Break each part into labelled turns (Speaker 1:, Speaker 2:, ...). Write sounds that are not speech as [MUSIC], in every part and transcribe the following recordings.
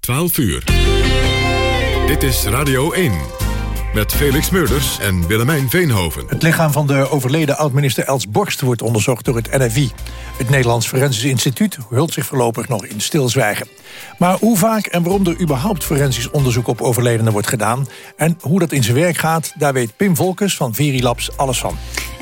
Speaker 1: 12 uur. Dit is Radio 1. Met Felix Meurders en Willemijn Veenhoven.
Speaker 2: Het lichaam van de overleden oud-minister Els Borst wordt onderzocht door het NFI. Het Nederlands Forensisch Instituut hult zich voorlopig nog in stilzwijgen. Maar hoe vaak en waarom er überhaupt forensisch onderzoek op overledenen wordt gedaan... en hoe dat in zijn werk gaat, daar weet Pim Volkes van Verilabs alles van.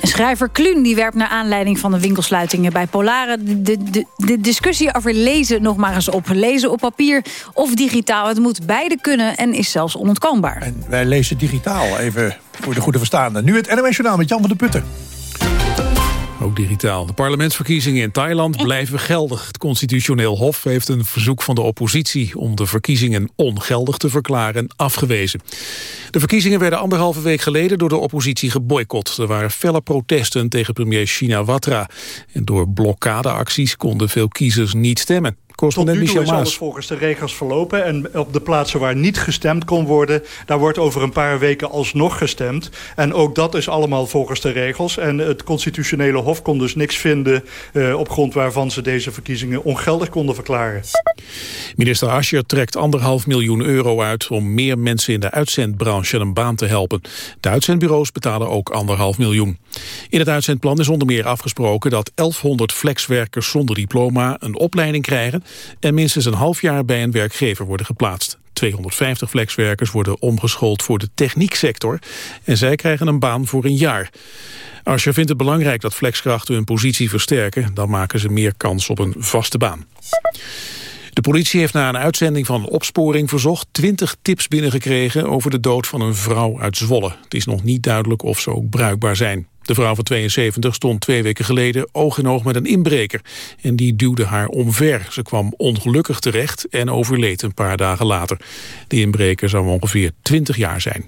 Speaker 3: Schrijver Kluun die werpt naar aanleiding van de winkelsluitingen bij Polaren... De, de, discussie over lezen nog maar eens op. Lezen op papier of digitaal. Het moet beide kunnen en is zelfs onontkoombaar.
Speaker 2: En wij lezen digitaal, even voor de goede verstaande. Nu het NMS Journaal met Jan van de Putten.
Speaker 4: Ook digitaal. De parlementsverkiezingen in Thailand [LAUGHS] blijven geldig. Het constitutioneel hof heeft een verzoek van de oppositie... om de verkiezingen ongeldig te verklaren afgewezen. De verkiezingen werden anderhalve week geleden door de oppositie geboycott. Er waren felle protesten tegen premier Shinawatra. En door blokkadeacties konden veel kiezers niet stemmen.
Speaker 5: Tot nu toe is alles volgens de regels verlopen. En op de plaatsen waar niet gestemd kon worden... daar wordt over een paar weken alsnog gestemd. En ook dat is allemaal volgens de regels. En het constitutionele hof kon dus niks vinden... Uh, op grond waarvan ze deze verkiezingen ongeldig konden verklaren.
Speaker 4: Minister Ascher trekt anderhalf miljoen euro uit... om meer mensen in de uitzendbranche een baan te helpen. De uitzendbureaus betalen ook anderhalf miljoen. In het uitzendplan is onder meer afgesproken... dat 1100 flexwerkers zonder diploma een opleiding krijgen en minstens een half jaar bij een werkgever worden geplaatst. 250 flexwerkers worden omgeschoold voor de technieksector en zij krijgen een baan voor een jaar. Als je vindt het belangrijk dat flexkrachten hun positie versterken, dan maken ze meer kans op een vaste baan. De politie heeft na een uitzending van opsporing verzocht 20 tips binnengekregen over de dood van een vrouw uit Zwolle. Het is nog niet duidelijk of ze ook bruikbaar zijn. De vrouw van 72 stond twee weken geleden oog in oog met een inbreker. En die duwde haar omver. Ze kwam ongelukkig terecht en overleed een paar dagen later. De inbreker zou ongeveer 20 jaar zijn.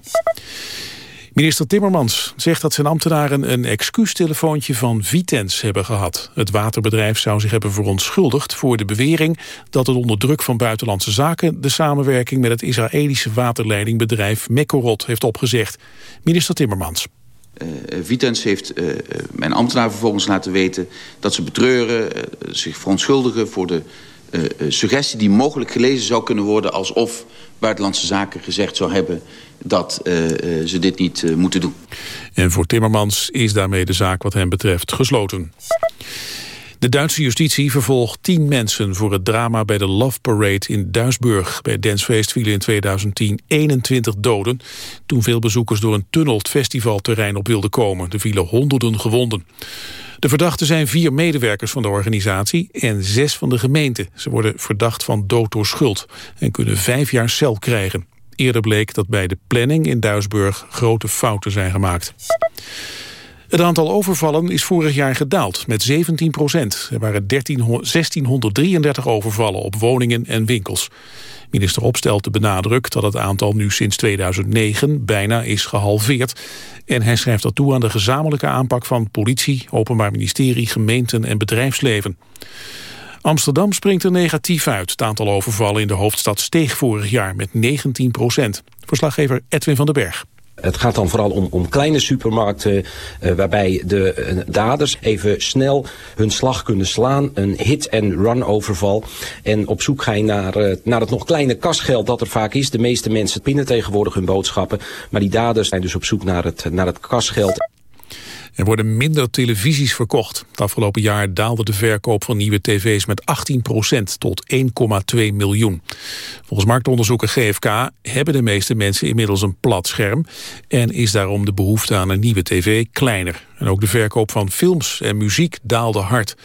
Speaker 4: Minister Timmermans zegt dat zijn ambtenaren een excuustelefoontje van Vitens hebben gehad. Het waterbedrijf zou zich hebben verontschuldigd voor de bewering dat het onder druk van buitenlandse zaken de samenwerking met het Israëlische waterleidingbedrijf Mekorot heeft opgezegd. Minister Timmermans.
Speaker 6: Uh, Vitens heeft uh, mijn ambtenaar vervolgens laten weten... dat ze betreuren, zich verontschuldigen voor de suggestie... die mogelijk gelezen zou kunnen worden alsof Buitenlandse Zaken gezegd zou hebben... dat ze dit niet moeten doen.
Speaker 4: En voor Timmermans is daarmee de zaak wat hem betreft gesloten. De Duitse justitie vervolgt tien mensen voor het drama bij de Love Parade in Duisburg. Bij Dancefeest vielen in 2010 21 doden... toen veel bezoekers door een tunnel het festivalterrein op wilden komen. Er vielen honderden gewonden. De verdachten zijn vier medewerkers van de organisatie en zes van de gemeente. Ze worden verdacht van dood door schuld en kunnen vijf jaar cel krijgen. Eerder bleek dat bij de planning in Duisburg grote fouten zijn gemaakt. Het aantal overvallen is vorig jaar gedaald met 17 procent. Er waren 13, 1633 overvallen op woningen en winkels. Minister Opstelte benadrukt dat het aantal nu sinds 2009 bijna is gehalveerd. En hij schrijft dat toe aan de gezamenlijke aanpak van politie, openbaar ministerie, gemeenten en bedrijfsleven. Amsterdam springt er negatief uit. Het aantal overvallen in de hoofdstad steeg vorig jaar met 19 procent. Verslaggever Edwin van den Berg.
Speaker 7: Het gaat dan vooral om, om kleine supermarkten uh, waarbij de uh, daders even snel hun slag kunnen slaan. Een hit-and-run overval. En op zoek ga naar, uh, naar het nog kleine kasgeld dat er vaak is. De meeste mensen pinnen tegenwoordig hun boodschappen. Maar die daders zijn dus op zoek naar het, naar het kasgeld.
Speaker 4: Er worden minder televisies verkocht. Het afgelopen jaar daalde de verkoop van nieuwe tv's met 18% tot 1,2 miljoen. Volgens marktonderzoeker GFK hebben de meeste mensen inmiddels een plat scherm... en is daarom de behoefte aan een nieuwe tv kleiner. En ook de verkoop van films en muziek daalde hard.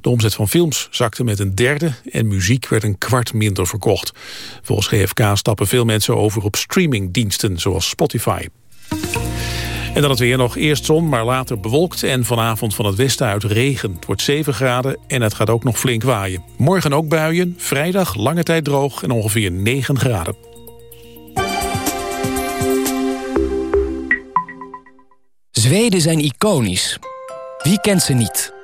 Speaker 4: De omzet van films zakte met een derde en muziek werd een kwart minder verkocht. Volgens GFK stappen veel mensen over op streamingdiensten zoals Spotify. En dan het weer nog eerst zon, maar later bewolkt... en vanavond van het westen uit regen. Het wordt 7 graden en het gaat ook nog flink waaien. Morgen ook buien, vrijdag lange tijd droog en ongeveer 9 graden.
Speaker 8: Zweden zijn iconisch. Wie kent ze niet?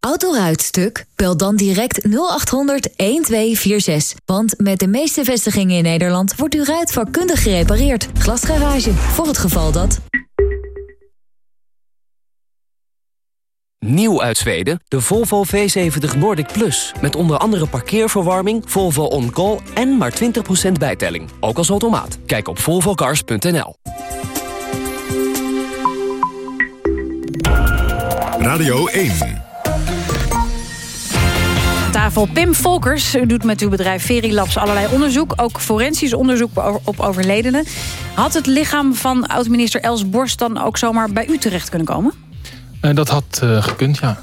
Speaker 9: Autoruitstuk? Bel dan direct 0800 1246. Want met de meeste vestigingen in Nederland wordt uw ruit vakkundig gerepareerd. Glasgarage, voor het geval dat...
Speaker 8: Nieuw uit Zweden, de Volvo V70 Nordic Plus. Met onder andere parkeerverwarming, Volvo On Call en maar 20% bijtelling. Ook als automaat. Kijk op volvocars.nl.
Speaker 1: Radio 1.
Speaker 3: Tafel Pim Volkers. U doet met uw bedrijf Verilabs allerlei onderzoek. Ook forensisch onderzoek op overledenen. Had het lichaam van oud-minister Els Borst dan ook zomaar bij u terecht kunnen komen?
Speaker 10: Uh, dat had uh, gekund, ja.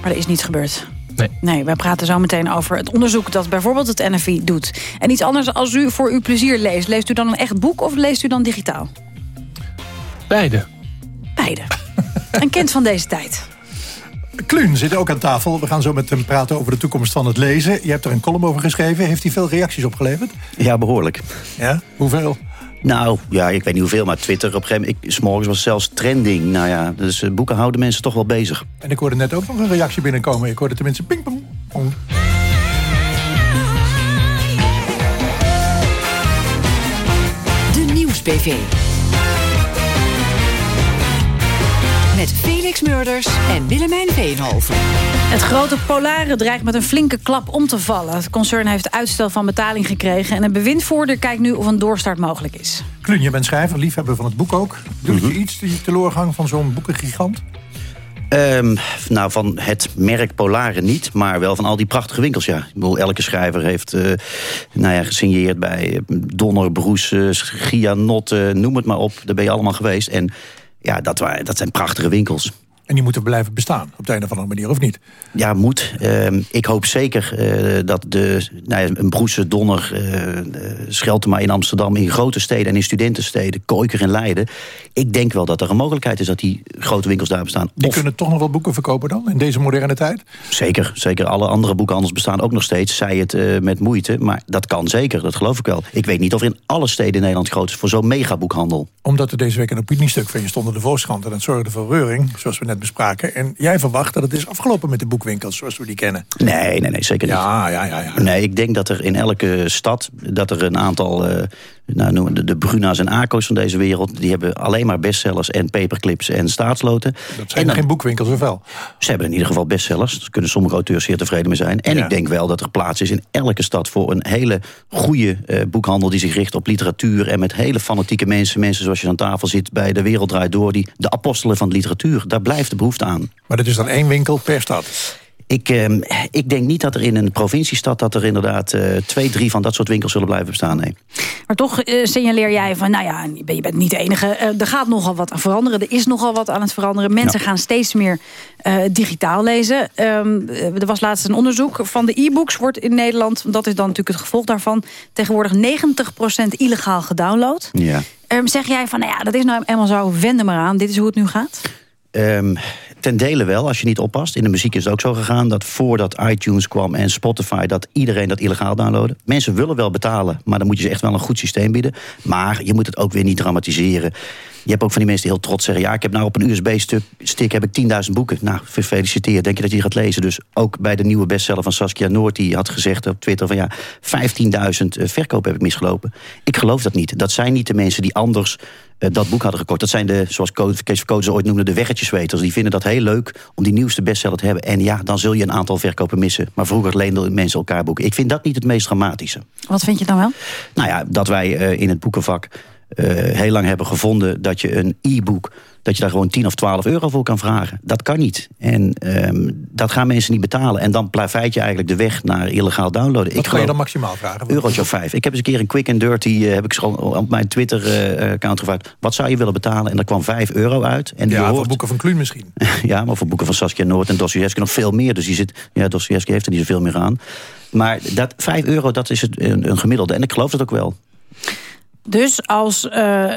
Speaker 3: Maar dat is niet gebeurd?
Speaker 10: Nee.
Speaker 3: Nee, wij praten zo meteen over het onderzoek dat bijvoorbeeld het NFI doet. En iets anders als u voor uw plezier leest. Leest u dan een echt boek of leest u dan digitaal?
Speaker 10: Beide.
Speaker 3: Beide. een kind van deze tijd.
Speaker 2: Kluun zit ook aan tafel. We gaan zo met hem praten over de toekomst van het lezen. Je hebt er een column over geschreven. Heeft hij veel reacties opgeleverd?
Speaker 11: Ja, behoorlijk.
Speaker 2: Ja? Hoeveel?
Speaker 11: Nou, ja, ik weet niet hoeveel, maar Twitter op een gegeven moment... S morgens was zelfs trending. Nou ja, dus uh, boeken houden mensen toch wel bezig.
Speaker 2: En ik hoorde net ook nog een reactie binnenkomen. Ik hoorde tenminste ping pong. pong.
Speaker 12: De Nieuws-PV. Felix Murders en Willemijn Veenhoven.
Speaker 3: Het grote Polare dreigt met een flinke klap om te vallen. Het concern heeft uitstel van betaling gekregen... en een bewindvoerder kijkt nu of een doorstart mogelijk is.
Speaker 2: Kluun, je bent schrijver, liefhebber van het boek ook. Doet
Speaker 11: Mhm.
Speaker 2: je iets, die teleurgang van zo'n boekengigant?
Speaker 11: Um, nou, van het merk Polare niet, maar wel van al die prachtige winkels, ja. Ik bedoel, elke schrijver heeft uh, nou ja, gesigneerd bij Donner, Broes, uh, Gianot, uh, noem het maar op. Daar ben je allemaal geweest. En ja, dat, waren, dat zijn prachtige winkels.
Speaker 2: En die moeten blijven bestaan, op de een of andere manier, of niet?
Speaker 11: Ja, moet. Uh, ik hoop zeker uh, dat de, nou ja, een Broese, Donner, uh, Scheltema in Amsterdam... in grote steden en in studentensteden, Kooiker en Leiden... ik denk wel dat er een mogelijkheid is dat die grote winkels daar bestaan.
Speaker 2: Die
Speaker 11: of,
Speaker 2: kunnen toch nog wel boeken verkopen dan, in deze moderne tijd?
Speaker 11: Zeker, zeker. Alle andere boekhandels bestaan ook nog steeds, zij het uh, met moeite. Maar dat kan zeker, dat geloof ik wel. Ik weet niet of in alle steden in Nederland groot is voor zo'n megaboekhandel.
Speaker 2: Omdat er deze week een opiniestuk van je stond in de Volkskrant... en dat zorgde voor reuring, zoals we net bespraken. En jij verwacht dat het is afgelopen met de boekwinkels zoals we die kennen.
Speaker 11: Nee, nee, nee, zeker niet.
Speaker 2: Ja, ja, ja, ja.
Speaker 11: Nee, ik denk dat er in elke stad... dat er een aantal, uh, nou, noemen de, de Bruna's en Aco's van deze wereld... die hebben alleen maar bestsellers en paperclips en staatsloten.
Speaker 2: Dat zijn en dan, geen boekwinkels, of wel?
Speaker 11: Ze hebben in ieder geval bestsellers. Daar kunnen sommige auteurs zeer tevreden mee zijn. En ja. ik denk wel dat er plaats is in elke stad... voor een hele goede uh, boekhandel die zich richt op literatuur... en met hele fanatieke mensen. Mensen zoals je aan tafel zit bij De Wereld Draait Door... die de apostelen van de literatuur. Daar blijft de behoefte aan.
Speaker 2: Maar dat is dan één winkel per stad?
Speaker 11: Ik, eh, ik denk niet dat er in een provinciestad... dat er inderdaad uh, twee, drie van dat soort winkels zullen blijven bestaan. Nee.
Speaker 3: Maar toch uh, signaleer jij van... nou ja, je bent niet de enige. Uh, er gaat nogal wat aan veranderen. Er is nogal wat aan het veranderen. Mensen gaan steeds meer digitaal lezen. Um, er was laatst een onderzoek van de e-books... wordt in Nederland, dat is dan natuurlijk het gevolg daarvan... tegenwoordig 90% illegaal gedownload.
Speaker 11: Ja.
Speaker 3: Um, zeg jij van, nou ja, dat is nou eenmaal zo, wend er maar aan. Dit is hoe het nu gaat?
Speaker 11: Um, ten dele wel, als je niet oppast. In de muziek is het ook zo gegaan dat voordat iTunes kwam en Spotify... dat iedereen dat illegaal downloaden. Mensen willen wel betalen, maar dan moet je ze echt wel een goed systeem bieden. Maar je moet het ook weer niet dramatiseren. Je hebt ook van die mensen die heel trots zeggen... ja, ik heb nou op een USB-stick heb ik 10.000 boeken. Nou, gefeliciteerd. Denk je dat je die gaat lezen? Dus ook bij de nieuwe bestseller van Saskia Noord... die had gezegd op Twitter van ja, 15.000 verkoop heb ik misgelopen. Ik geloof dat niet. Dat zijn niet de mensen die anders dat boek hadden gekocht. Dat zijn de, zoals Kees Verkoot ze ooit noemde, de weggetjesweters. Die vinden dat heel leuk om die nieuwste bestseller te hebben. En ja, dan zul je een aantal verkopen missen. Maar vroeger leenden mensen elkaar boeken. Ik vind dat niet het meest dramatische.
Speaker 3: Wat vind je dan wel?
Speaker 11: Nou ja, dat wij uh, in het boekenvak... Uh, heel lang hebben gevonden dat je een e-book... dat je daar gewoon 10 of 12 euro voor kan vragen. Dat kan niet. En um, dat gaan mensen niet betalen. En dan plaveit je eigenlijk de weg naar illegaal downloaden.
Speaker 2: Wat kan je dan maximaal vragen?
Speaker 11: Eurotje of 5. Ik heb eens een keer een quick and dirty... Uh, heb ik op mijn Twitter-account uh, gevraagd... wat zou je willen betalen? En daar kwam 5 euro uit. En
Speaker 2: ja,
Speaker 11: hoort...
Speaker 2: voor boeken van Kluun misschien. [LAUGHS]
Speaker 11: ja, maar voor boeken van Saskia Noord en Dostoevsky nog veel meer. Dus die zit, ja, Dostoevsky heeft er niet zoveel meer aan. Maar dat 5 euro, dat is het, een, een gemiddelde. En ik geloof dat ook wel.
Speaker 3: Dus als, uh,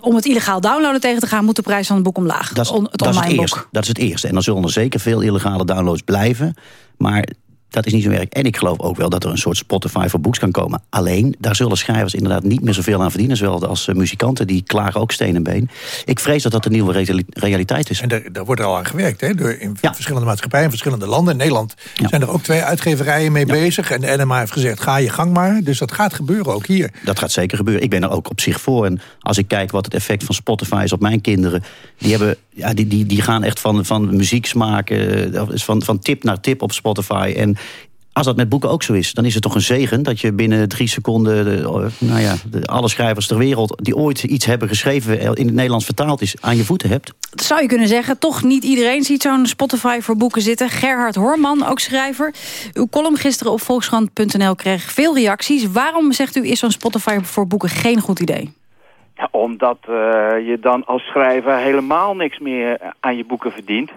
Speaker 3: om het illegaal downloaden tegen te gaan... moet de prijs van het boek omlaag.
Speaker 11: Dat is
Speaker 3: het,
Speaker 11: dat is het eerste. Dat is het eerste. En dan zullen er zeker veel illegale downloads blijven. Maar dat is niet zo erg. En ik geloof ook wel dat er een soort Spotify voor boeks kan komen. Alleen, daar zullen schrijvers inderdaad niet meer zoveel aan verdienen... zowel als uh, muzikanten, die klagen ook steen en been. Ik vrees dat dat een nieuwe reali realiteit is.
Speaker 2: En daar, daar, wordt er al aan gewerkt, hè? Door in ja. verschillende maatschappijen, in verschillende landen. In Nederland ja. zijn er ook twee uitgeverijen mee ja. bezig. En de NMA heeft gezegd, ga je gang maar. Dus dat gaat gebeuren, ook hier.
Speaker 11: Dat gaat zeker gebeuren. Ik ben er ook op zich voor. En als ik kijk wat het effect van Spotify is op mijn kinderen... die, hebben, ja, die, die, die gaan echt van, van muziek maken, van, van tip naar tip op Spotify... En als dat met boeken ook zo is, dan is het toch een zegen... dat je binnen drie seconden de, nou ja, de, alle schrijvers ter wereld... die ooit iets hebben geschreven, in het Nederlands vertaald is... aan je voeten hebt.
Speaker 3: Dat zou je kunnen zeggen. Toch niet iedereen ziet zo'n Spotify voor boeken zitten. Gerhard Horman, ook schrijver. Uw column gisteren op volkskrant.nl kreeg veel reacties. Waarom, zegt u, is zo'n Spotify voor boeken geen goed idee?
Speaker 13: Ja, omdat uh, je dan als schrijver helemaal niks meer aan je boeken verdient...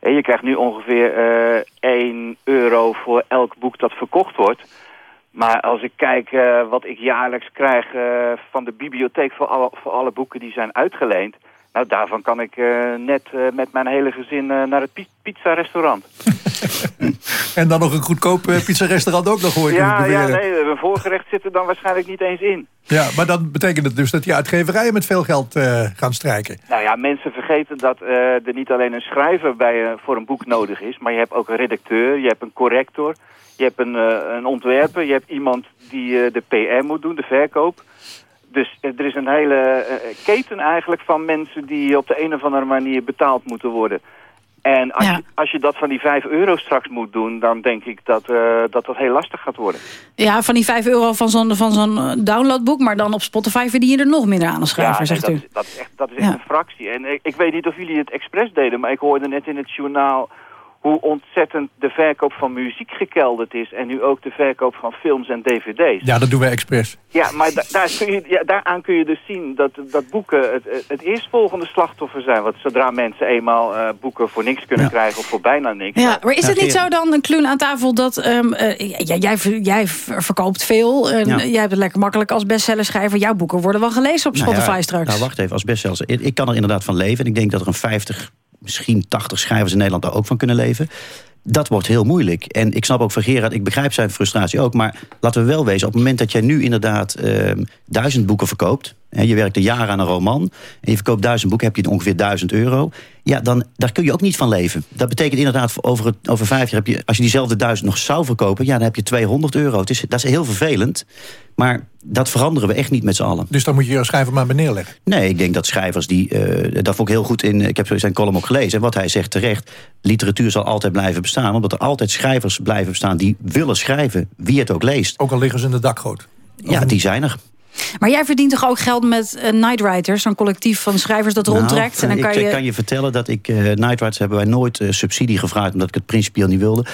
Speaker 13: Je krijgt nu ongeveer uh, 1 euro voor elk boek dat verkocht wordt. Maar als ik kijk uh, wat ik jaarlijks krijg uh, van de bibliotheek voor alle, voor alle boeken die zijn uitgeleend... Nou, daarvan kan ik uh, net uh, met mijn hele gezin uh, naar het pizza-restaurant. [LAUGHS]
Speaker 2: en dan nog een goedkoop pizza-restaurant ook nog, hoor
Speaker 13: Ja, ja, nee, een voorgerecht zit er dan waarschijnlijk niet eens in.
Speaker 2: Ja, maar dan betekent het dus dat die uitgeverijen met veel geld gaan strijken.
Speaker 13: Nou ja, mensen vergeten dat er niet alleen een schrijver bij, voor een boek nodig is... maar je hebt ook een redacteur, je hebt een corrector... je hebt een, een ontwerper, je hebt iemand die de PR moet doen, de verkoop... Dus er is een hele uh, keten eigenlijk van mensen die op de een of andere manier betaald moeten worden. En als, ja. je, als je dat van die 5 euro straks moet doen, dan denk ik dat, uh, dat dat heel lastig gaat worden.
Speaker 3: Ja, van die 5 euro van zo'n zo'n downloadboek, maar dan op Spotify verdien je er nog minder aan als schrijver,
Speaker 13: ja,
Speaker 3: zegt
Speaker 13: dat,
Speaker 3: u.
Speaker 13: Dat is echt, dat is echt ja. een fractie. En ik, ik, weet niet of jullie het expres deden, maar ik hoorde net in het journaal hoe ontzettend de verkoop van muziek gekelderd is... en nu ook de verkoop van films en dvd's.
Speaker 2: Ja, dat doen wij expres.
Speaker 13: Ja, maar da daar kun je, ja, daaraan kun je dus zien dat, dat boeken het, het eerstvolgende slachtoffer zijn. Want zodra mensen eenmaal uh, boeken voor niks kunnen ja. krijgen of voor bijna niks...
Speaker 3: Ja, maar is het niet zo dan, een Kluun aan tafel, dat um, uh, ja, jij, jij verkoopt veel... en ja. jij hebt het lekker makkelijk als bestsellerschrijver. Jouw boeken worden wel gelezen op Spotify
Speaker 11: nou ja,
Speaker 3: straks.
Speaker 11: Nou, wacht even, als bestseller. Ik, ik kan er inderdaad van leven. En ik denk dat er een 50 misschien 80 schrijvers in Nederland daar ook van kunnen leven. Dat wordt heel moeilijk. En ik snap ook van Gerard, ik begrijp zijn frustratie ook. Maar laten we wel wezen, op het moment dat jij nu inderdaad uh, duizend boeken verkoopt... en je werkt een jaar aan een roman... en je verkoopt duizend boeken, heb je ongeveer duizend euro... ja, dan daar kun je ook niet van leven. Dat betekent inderdaad, over, het, over vijf jaar... Heb je, als je diezelfde duizend nog zou verkopen... ja, dan heb je 200 euro. Het is, dat is heel vervelend. Maar dat veranderen we echt niet met z'n allen.
Speaker 2: Dus dan moet je je schrijver maar beneden leggen?
Speaker 11: Nee, ik denk dat schrijvers die... Uh, dat vond ik heel goed in... Ik heb zijn column ook gelezen. En wat hij zegt terecht... literatuur zal altijd blijven bestaan. Omdat er altijd schrijvers blijven bestaan die willen schrijven. Wie het ook leest.
Speaker 2: Ook al liggen ze in de dakgoot.
Speaker 11: Ja, die zijn er.
Speaker 3: Maar jij verdient toch ook geld met uh, Nightwriters, zo'n collectief van schrijvers dat
Speaker 11: nou,
Speaker 3: rondtrekt? En dan kan
Speaker 11: ik
Speaker 3: je...
Speaker 11: kan je vertellen dat ik... Uh, Nightwriters hebben wij nooit uh, subsidie gevraagd... omdat ik het principieel niet wilde.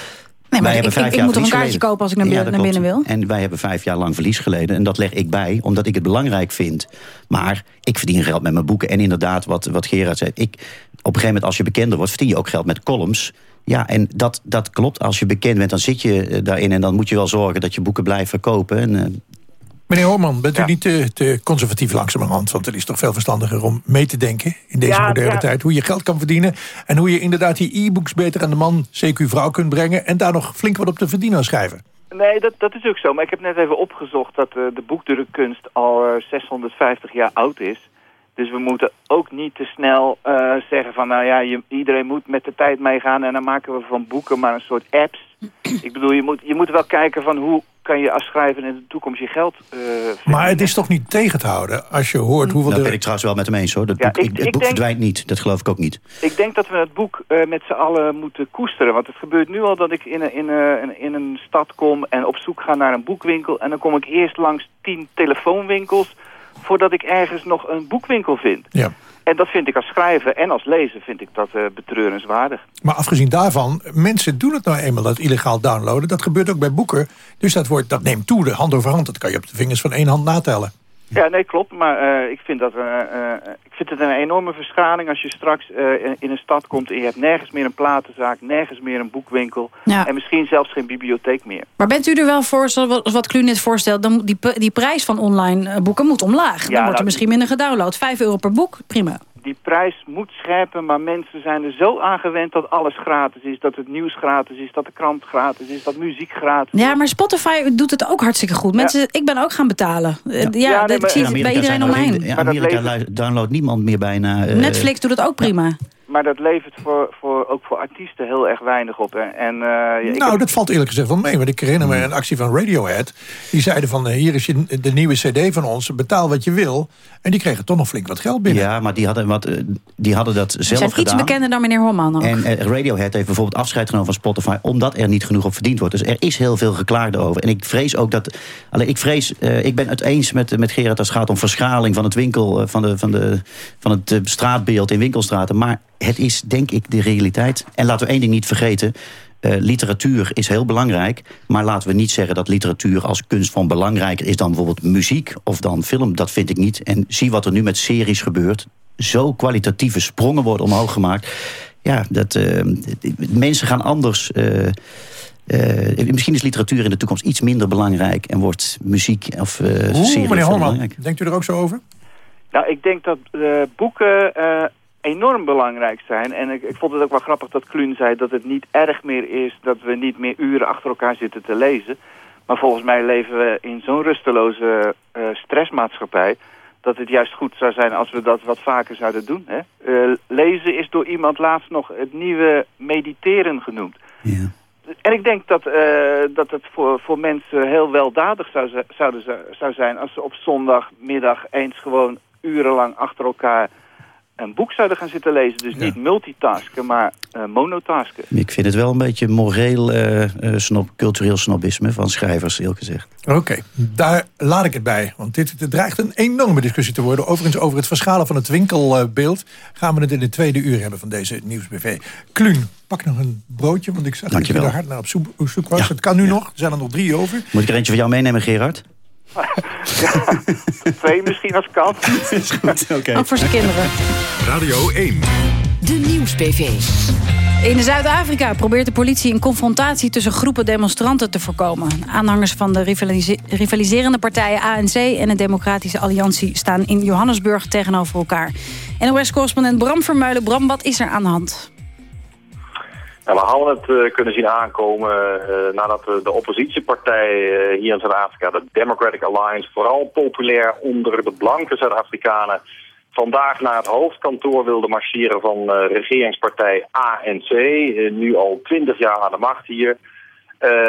Speaker 3: Nee, maar ik, ik, ik moet toch een kaartje geleden. kopen als ik naar, ja, naar binnen wil?
Speaker 11: En wij hebben vijf jaar lang verlies geleden. En dat leg ik bij, omdat ik het belangrijk vind. Maar ik verdien geld met mijn boeken. En inderdaad, wat, wat Gerard zei... Ik, op een gegeven moment, als je bekender wordt... verdien je ook geld met columns. Ja, en dat, dat klopt. Als je bekend bent, dan zit je daarin... en dan moet je wel zorgen dat je boeken blijven verkopen. En, uh,
Speaker 2: Meneer Hoorman, bent ja. u niet te, te, conservatief langzamerhand? Want het is toch veel verstandiger om mee te denken in deze ja, moderne ja. tijd. Hoe je geld kan verdienen en hoe je inderdaad die e-books beter aan de man, CQ vrouw kunt brengen... en daar nog flink wat op te verdienen aan schrijven.
Speaker 13: Nee, dat, dat is ook zo. Maar ik heb net even opgezocht dat uh, de boekdrukkunst al uh, 650 jaar oud is. Dus we moeten ook niet te snel uh, zeggen van... nou ja, je, iedereen moet met de tijd meegaan... en dan maken we van boeken maar een soort apps. [CLEARS THROAT] ik bedoel, je moet, je moet wel kijken van hoe kan je als schrijver in de toekomst je geld uh,
Speaker 2: Maar het is toch niet tegen te houden als je hoort hoeveel...
Speaker 11: Daar ben ik trouwens wel met hem eens hoor. Dat ja, boek, ik, het ik boek denk, verdwijnt niet, dat geloof ik ook niet.
Speaker 13: Ik denk dat we het boek uh, met z'n allen moeten koesteren. Want het gebeurt nu al dat ik in een, in, een, in een stad kom en op zoek ga naar een boekwinkel... en dan kom ik eerst langs tien telefoonwinkels voordat ik ergens nog een boekwinkel vind.
Speaker 2: Ja.
Speaker 13: En dat vind ik als schrijver en als lezer vind ik dat uh, betreurenswaardig.
Speaker 2: Maar afgezien daarvan, mensen doen het nou eenmaal, dat illegaal downloaden. Dat gebeurt ook bij boeken. Dus dat, wordt, dat neemt toe, de hand over hand. Dat kan je op de vingers van één hand natellen.
Speaker 13: Ja, nee, klopt. Maar uh, ik, vind dat, uh, uh, ik vind het een enorme verschaling als je straks in, in, een stad komt... en je hebt nergens meer een platenzaak, nergens meer een boekwinkel... Ja. en misschien zelfs geen bibliotheek meer.
Speaker 3: Maar bent u er wel voor, zoals wat Klu net voorstelt... Dan die, die prijs van online boeken moet omlaag. Dan wordt er misschien minder gedownload. Vijf euro per boek, prima.
Speaker 13: Die prijs moet scherpen, maar mensen zijn er zo aan gewend dat alles gratis is. Dat het nieuws gratis is, dat de krant gratis is, dat muziek gratis is.
Speaker 3: Ja, maar Spotify doet het ook hartstikke goed. Mensen, Ik ben ook gaan betalen. Ja, ja,
Speaker 13: Ja, nee,
Speaker 3: dat
Speaker 13: maar-
Speaker 3: zie je bij iedereen om me heen.
Speaker 11: In Amerika downloadt niemand meer bijna... eh,
Speaker 3: Netflix doet het ook prima.
Speaker 13: Maar dat levert voor, voor, ook voor artiesten heel erg weinig op. En, eh, ja,
Speaker 2: Nou,
Speaker 13: heb-
Speaker 2: dat valt eerlijk gezegd wel mee. Want ik herinner me een actie van Radiohead. Die zeiden van, eh, hier is je, de nieuwe cd van ons. Betaal wat je wil. En die kregen toch nog flink wat geld binnen.
Speaker 11: Ja, maar die hadden, wat, eh, die hadden dat
Speaker 3: Ze
Speaker 11: zelf
Speaker 3: zijn iets
Speaker 11: gedaan.
Speaker 3: bekender dan meneer Horman ook.
Speaker 11: En Radiohead heeft bijvoorbeeld afscheid genomen van Spotify... omdat er niet genoeg op verdiend wordt. Dus er is heel veel geklaagd over. En ik vrees ook dat... Alleen ik vrees... eh, ik ben het eens met, met Gerard als het gaat om verschraling... van het, winkel, van de, van de, van het straatbeeld in winkelstraten. Maar het is denk ik de realiteit. En laten we één ding niet vergeten... Eh, literatuur is heel belangrijk, maar laten we niet zeggen dat literatuur als kunstvorm belangrijker is dan bijvoorbeeld muziek of dan film. Dat vind ik niet. En zie wat er nu met series gebeurt. Zo kwalitatieve sprongen worden omhoog gemaakt. Ja, dat, eh, mensen gaan anders. eh, eh, misschien is literatuur in de toekomst iets minder belangrijk en wordt muziek of eh
Speaker 2: Oeh,
Speaker 11: series
Speaker 2: meneer Holman,
Speaker 11: belangrijk.
Speaker 2: denkt u er ook zo over?
Speaker 13: Nou, ik denk dat eh, boeken eh, enorm belangrijk zijn. En ik, ik vond het ook wel grappig dat Kluun zei dat het niet erg meer is... dat we niet meer uren achter elkaar zitten te lezen. Maar volgens mij leven we in zo'n rusteloze eh, stressmaatschappij... dat het juist goed zou zijn als we dat wat vaker zouden doen. Hè? Eh, lezen is door iemand laatst nog het nieuwe mediteren genoemd. En ik denk dat, eh, dat het voor, voor mensen heel weldadig zou, zouden, zou zijn... als ze op zondagmiddag eens gewoon urenlang achter elkaar een boek zouden gaan zitten lezen. Dus niet multitasken, maar eh, monotasken.
Speaker 11: Ik vind het wel een beetje moreel, eh, eh, snob, cultureel snobisme van schrijvers, eerlijk gezegd.
Speaker 2: Oké, daar laat ik het bij. Want dit, dit dreigt een enorme discussie te worden. Overigens, over het verschalen van het winkelbeeld... gaan we het in het tweede uur hebben van deze Nieuwsbv. Kluun, pak nog een broodje, want ik zag dat je
Speaker 11: Dankjewel.
Speaker 2: er hard naar op zoek, op zoek was. Het kan nu nog, er zijn er nog drie over.
Speaker 11: Moet ik er eentje van jou meenemen, Gerard? [LAUGHS]
Speaker 13: Twee misschien als kans. [LAUGHS]
Speaker 11: is goed, oké.
Speaker 3: Ook voor zijn kinderen.
Speaker 1: Radio 1.
Speaker 12: De Nieuwsbv.
Speaker 3: In Zuid-Afrika probeert de politie een confrontatie tussen groepen demonstranten te voorkomen. Aanhangers van de rivalise- rivaliserende partijen ANC en de Democratische Alliantie staan in Johannesburg tegenover elkaar. NOS-correspondent Bram Vermeulen. Bram, wat is er aan de hand?
Speaker 14: Nou, we hadden het eh, kunnen zien aankomen eh, nadat de, oppositiepartij eh, hier in Zuid-Afrika, de Democratic Alliance, vooral populair onder de blanke Zuid-Afrikanen, vandaag naar het hoofdkantoor wilde marcheren van regeringspartij ANC, nu al twintig jaar aan de macht hier.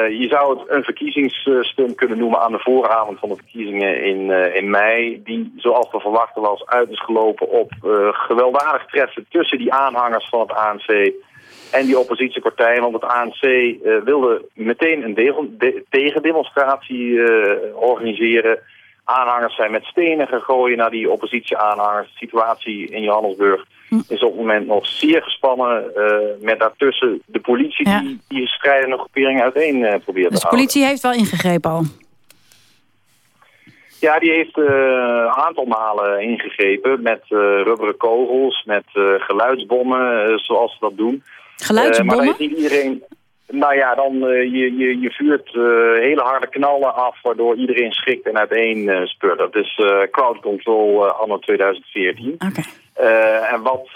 Speaker 14: Je zou het een verkiezingsstunt kunnen noemen aan de vooravond van de verkiezingen in, in mei. Die, zoals we verwachten, was uit is gelopen op gewelddadig treffen tussen die aanhangers van het ANC en die oppositiepartijen. Want het ANC eh, wilde meteen een de- tegendemonstratie eh, organiseren. Aanhangers zijn met stenen gegooid naar die oppositieaanhangers. De situatie in Johannesburg is op het moment nog zeer gespannen. eh, met daartussen de politie die die strijdende groeperingen uiteen probeert
Speaker 3: Dus
Speaker 14: te
Speaker 3: de
Speaker 14: houden.
Speaker 3: politie heeft wel ingegrepen al.
Speaker 14: Ja, die heeft een aantal malen ingegrepen met eh, rubberen kogels, met geluidsbommen, zoals ze dat doen.
Speaker 3: Geluidsbommen?
Speaker 14: Eh, maar dan heeft niet iedereen... Nou ja, dan eh, je, je, je vuurt eh, hele harde knallen af, waardoor iedereen schrikt en uiteen speurt. Dat is crowd control anno 2014. Eh, en wat,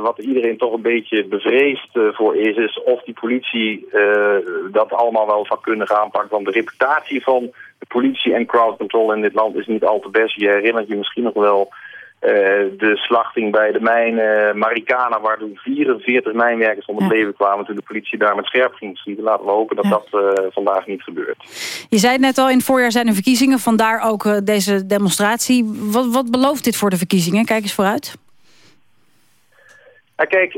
Speaker 14: wat iedereen toch een beetje bevreesd voor is, is of die politie dat allemaal wel vakkundig aanpakt. Want de reputatie van de politie en crowd control in dit land is niet al te best. Je herinnert je misschien nog wel eh, de slachting bij de mijn eh, Marikana, waar toen 44 mijnwerkers om het leven kwamen toen de politie daar met scherp ging schieten. Laten we hopen dat dat eh, vandaag niet gebeurt.
Speaker 3: Je zei het net al, in het voorjaar zijn er verkiezingen. Vandaar ook eh, deze demonstratie. Wat, wat belooft dit voor de verkiezingen? Kijk eens vooruit.
Speaker 14: Kijk,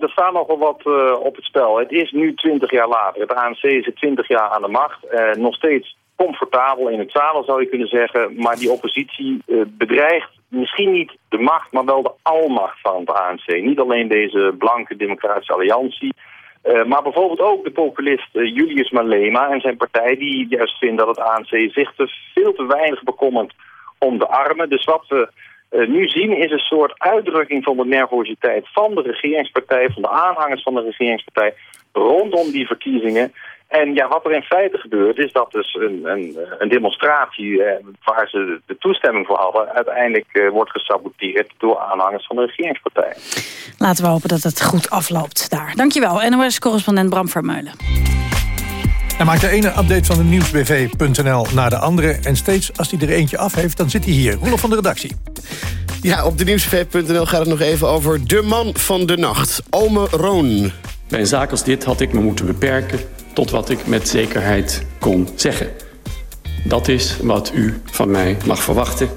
Speaker 14: er staat nogal wat op het spel. Het is nu 20 jaar later. Het ANC is 20 jaar aan de macht. Nog steeds comfortabel in het zadel zou je kunnen zeggen. Maar die oppositie eh, bedreigt misschien niet de macht, maar wel de almacht van het ANC. Niet alleen deze blanke democratische alliantie. eh, maar bijvoorbeeld ook de populist eh, Julius Malema en zijn partij... die juist vindt dat het ANC zich te veel te weinig bekommert om de armen. Dus wat we nu zien is een soort uitdrukking van de nervositeit van de regeringspartij, van de aanhangers van de regeringspartij, rondom die verkiezingen. En ja, wat er in feite gebeurt is dat dus een, een, een demonstratie eh, waar ze de toestemming voor hadden... uiteindelijk eh, wordt gesaboteerd door aanhangers van de regeringspartij.
Speaker 3: Laten we hopen dat het goed afloopt daar. Dankjewel, NOS-correspondent Bram Vermeulen.
Speaker 2: Hij maakt de ene update van de nieuwsbv.nl naar de andere. En steeds als hij er eentje af heeft, dan zit hij hier. Roelof van de redactie.
Speaker 15: Ja, op de nieuwsbv.nl gaat het nog even over de man van de nacht. Ome Roon.
Speaker 16: Bij een zaak als dit had ik me moeten beperken tot wat ik met zekerheid kon zeggen. Dat is wat u van mij mag verwachten.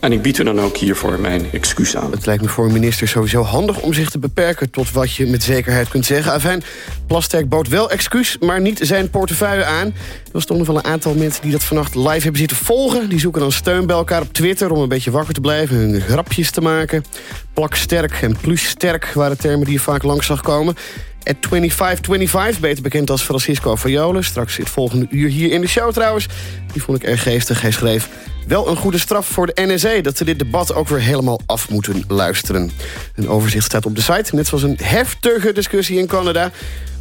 Speaker 16: En ik bied u dan ook hiervoor mijn excuus aan.
Speaker 15: Het lijkt me voor een minister sowieso handig om zich te beperken... tot wat je met zekerheid kunt zeggen. Afijn, Plasterk bood wel excuus, maar niet zijn portefeuille aan. Er nog wel een aantal mensen die dat vannacht live hebben zitten volgen. Die zoeken dan steun bij elkaar op Twitter om een beetje wakker te blijven... hun grapjes te maken. Plak sterk en plus sterk waren termen die je vaak langs zag komen. At 2525, beter bekend als Francisco Fajolen. Straks het volgende uur hier in de show trouwens. Die vond ik erg geestig. Hij schreef... Wel een goede straf voor de NSA dat ze dit debat ook weer helemaal af moeten luisteren. Een overzicht staat op de site, net zoals een heftige discussie in Canada.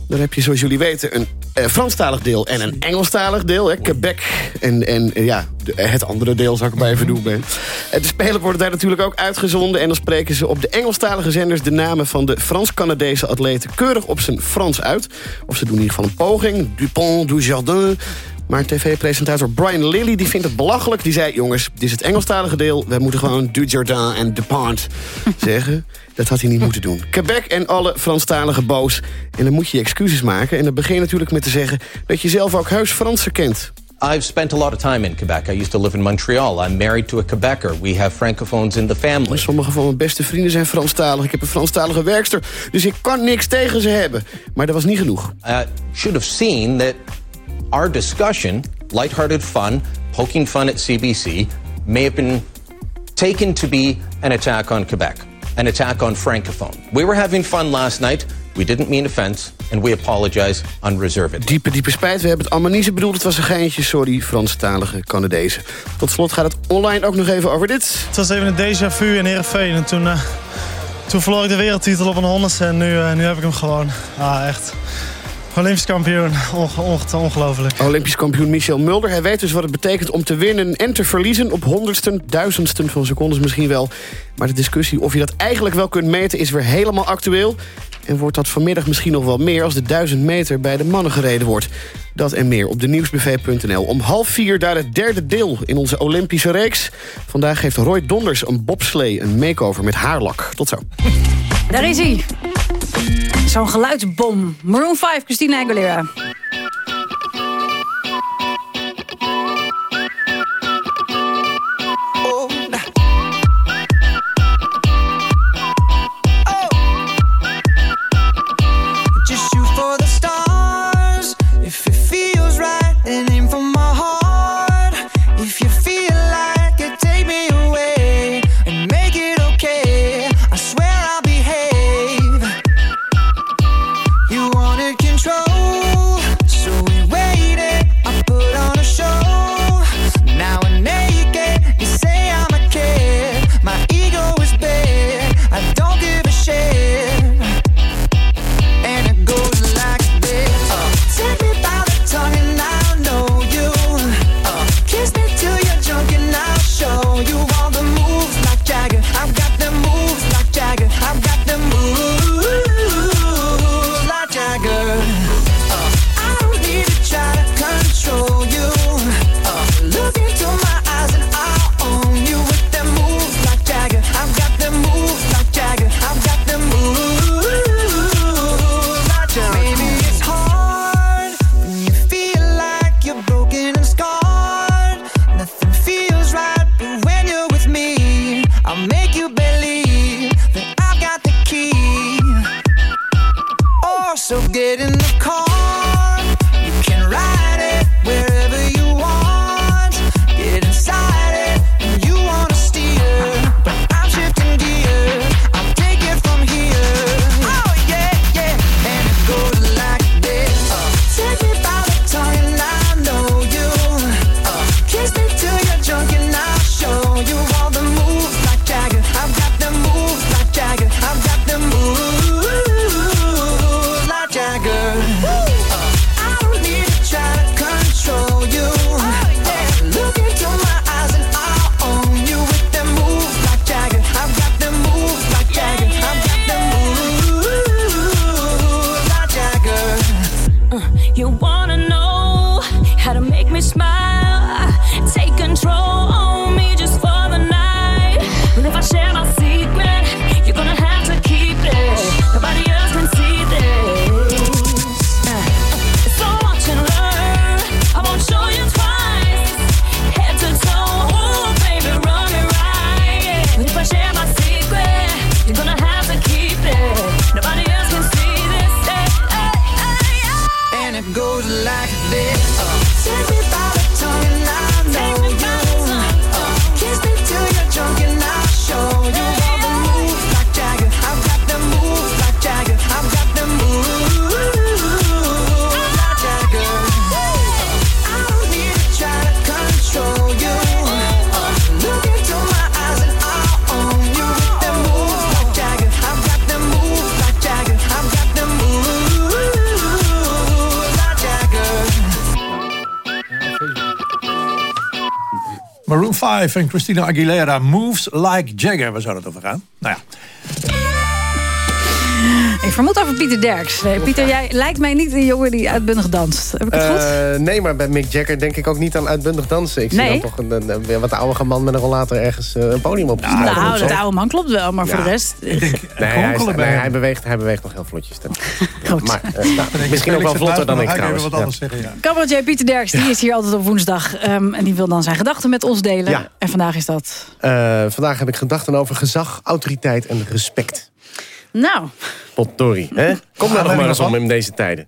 Speaker 15: Daar heb je, zoals jullie weten, een uh, Franstalig deel en een Engelstalig deel. Hè, Quebec en, en uh, ja, de, het andere deel zou ik maar even doen. Ben. Uh, de Spelen worden daar natuurlijk ook uitgezonden... en dan spreken ze op de Engelstalige zenders... de namen van de Frans-Canadese atleten keurig op zijn Frans uit. Of ze doen in ieder geval een poging. Dupont, Dujardin... Maar tv-presentator Brian Lilly die vindt het belachelijk. Die zei, jongens, dit is het Engelstalige deel. We moeten gewoon Dujardin en Dupont [LAUGHS] zeggen. Dat had hij niet moeten doen. Quebec en alle Franstalige boos. En dan moet je excuses maken. En dan begin je natuurlijk met te zeggen... dat je zelf ook huis Franse kent.
Speaker 17: I've spent a lot of time in Quebec. I used to live in Montreal. I'm married to a Quebecer. We have francophones in the family.
Speaker 15: Sommige van mijn beste vrienden zijn Franstalig. Ik heb een Franstalige werkster. Dus ik kan niks tegen ze hebben. Maar dat was niet genoeg.
Speaker 17: I should have seen that our discussion, lighthearted fun, poking fun at CBC, may have been taken to be an attack on Quebec, an attack on Francophone. We were having fun last night. We didn't mean offense, and we apologize unreservedly.
Speaker 15: Diepe, diepe spijt. We hebben het allemaal niet zo bedoeld. Het was een geintje. Sorry, Franstalige Canadezen. Tot slot gaat het online ook nog even over dit.
Speaker 18: Het was even een déjà vu in Heerenveen. En toen, uh, toen verloor ik de wereldtitel op een honderdste. En nu, uh, nu heb ik hem gewoon. Ah, echt. Olympisch kampioen, ongelooflijk.
Speaker 15: Olympisch kampioen Michel Mulder. Hij weet dus wat het betekent om te winnen en te verliezen... op honderdsten, duizendsten van secondes misschien wel. Maar de discussie of je dat eigenlijk wel kunt meten... is weer helemaal actueel. En wordt dat vanmiddag misschien nog wel meer... als de duizend meter bij de mannen gereden wordt. Dat en meer op de nieuwsbv.nl. Om half vier daar het derde deel in onze Olympische reeks. Vandaag geeft Roy Donders een bobslee een makeover met haarlak. Tot zo.
Speaker 3: Daar is hij. Zo'n geluidsbom. Maroon 5, Christina Aguilera.
Speaker 2: 5 en Christina Aguilera, Moves Like Jagger. Waar zou dat over gaan?
Speaker 3: Over Pieter Derks. Nee, Pieter, jij lijkt mij niet een jongen die uitbundig danst. Heb ik het goed?
Speaker 19: Uh, nee, maar bij Mick Jagger denk ik ook niet aan uitbundig dansen. Ik
Speaker 3: nee.
Speaker 19: zie dan toch een, een, een wat oudere man met een rollator ergens uh, een podium op.
Speaker 3: Nou, nou dat oude man klopt wel, maar ja. voor de rest... [LAUGHS]
Speaker 19: nee, hij, is, nee hij, beweegt, hij beweegt nog heel vlotjes. [LAUGHS] maar uh, nou, misschien ook wel vlotter dan ik trouwens. Wat anders
Speaker 3: ja. zeggen, ja. Cabaretier Pieter Derks, die is hier altijd op woensdag. Um, en die wil dan zijn gedachten met ons delen.
Speaker 19: Ja.
Speaker 3: En vandaag is dat?
Speaker 19: vandaag heb ik gedachten over gezag, autoriteit en respect.
Speaker 3: Nou.
Speaker 19: Potdorie, hè? Kom daar nog maar eens om in deze tijden.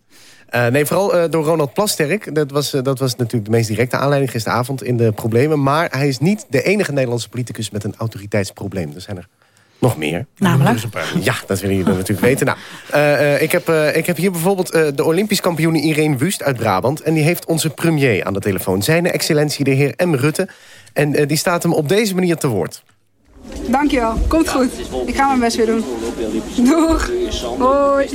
Speaker 19: Uh, nee, vooral uh, door Ronald Plasterk. Dat was, uh, dat was natuurlijk de meest directe aanleiding gisteravond in de problemen. Maar hij is niet de enige Nederlandse politicus met een autoriteitsprobleem. Er zijn er nog meer.
Speaker 3: Namelijk?
Speaker 19: Ja, dat willen jullie natuurlijk weten. Nou, uh, ik, heb, uh, ik heb hier bijvoorbeeld uh, de Olympisch kampioen Irene Wust uit Brabant. En die heeft onze premier aan de telefoon. Zijn excellentie de heer M. Rutte. En die staat hem op deze manier te woord.
Speaker 20: Dankjewel, komt goed. Ik ga mijn best weer doen. Doeg. Hoi.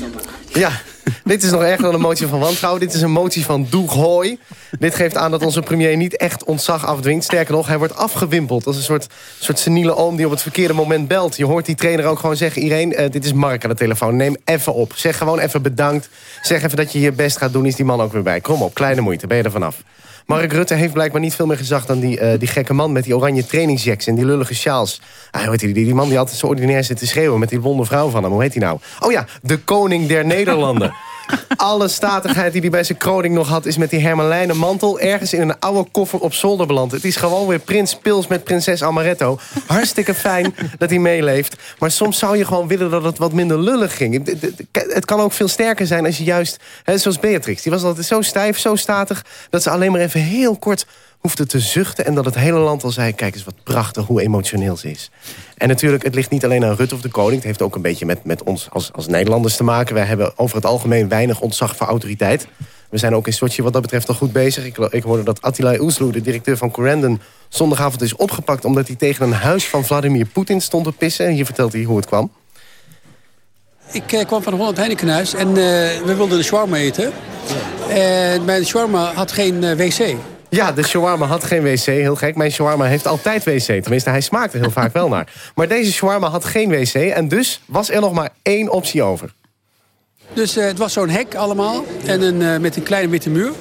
Speaker 19: Ja, [LAUGHS] dit is nog erger dan een motie van wantrouwen. Dit is een motie van doeg hoi. Dit geeft aan dat onze premier niet echt ontzag afdwingt. Sterker nog, hij wordt afgewimpeld. Dat is een soort, soort seniele oom die op het verkeerde moment belt. Je hoort die trainer ook gewoon zeggen... Irene, uh, dit is Mark aan de telefoon. Neem even op. Zeg gewoon even bedankt. Zeg even dat je je best gaat doen. Is die man ook weer bij. Kom op, kleine moeite. Ben je er vanaf. Mark Rutte heeft blijkbaar niet veel meer gezag dan die, uh, die gekke man... met die oranje trainingsjacks en die lullige sjaals. Ah, hoe heet die, die man die altijd zo ordinair zit te schreeuwen... met die blonde vrouw van hem. Hoe heet hij nou? Oh ja, de koning der Nederlanden. [LAUGHS] Alle statigheid die hij bij zijn kroning nog had... is met die hermelijnen mantel ergens in een oude koffer op zolder beland. Het is gewoon weer prins Pils met prinses Amaretto. Hartstikke fijn dat hij meeleeft. Maar soms zou je gewoon willen dat het wat minder lullig ging. Het kan ook veel sterker zijn als je juist... Hè, zoals Beatrix, die was altijd zo stijf, zo statig... dat ze alleen maar even heel kort hoefde te zuchten... en dat het hele land al zei, kijk eens wat prachtig hoe emotioneel ze is. En natuurlijk, het ligt niet alleen aan Rutte of de koning... het heeft ook een beetje met, met ons als, als Nederlanders te maken. Wij hebben over het algemeen weinig ontzag voor autoriteit. We zijn ook in Sochi wat dat betreft al goed bezig. Ik, ik hoorde dat Attila Oesloe, de directeur van Corendon... zondagavond is opgepakt omdat hij tegen een huis van Vladimir Poetin stond te pissen. En hier vertelt hij hoe het kwam.
Speaker 21: Ik uh, kwam van Holland Heinekenhuis en uh, we wilden de shawarma eten. En mijn shawarma had geen uh, wc.
Speaker 19: Ja, de shawarma had geen wc. Heel gek. Mijn shawarma heeft altijd wc. Tenminste, hij smaakte heel vaak wel naar. Maar deze shawarma had geen wc. En dus was er nog maar één optie over.
Speaker 21: Dus uh, het was zo'n hek allemaal. En een, uh, met een kleine witte muur.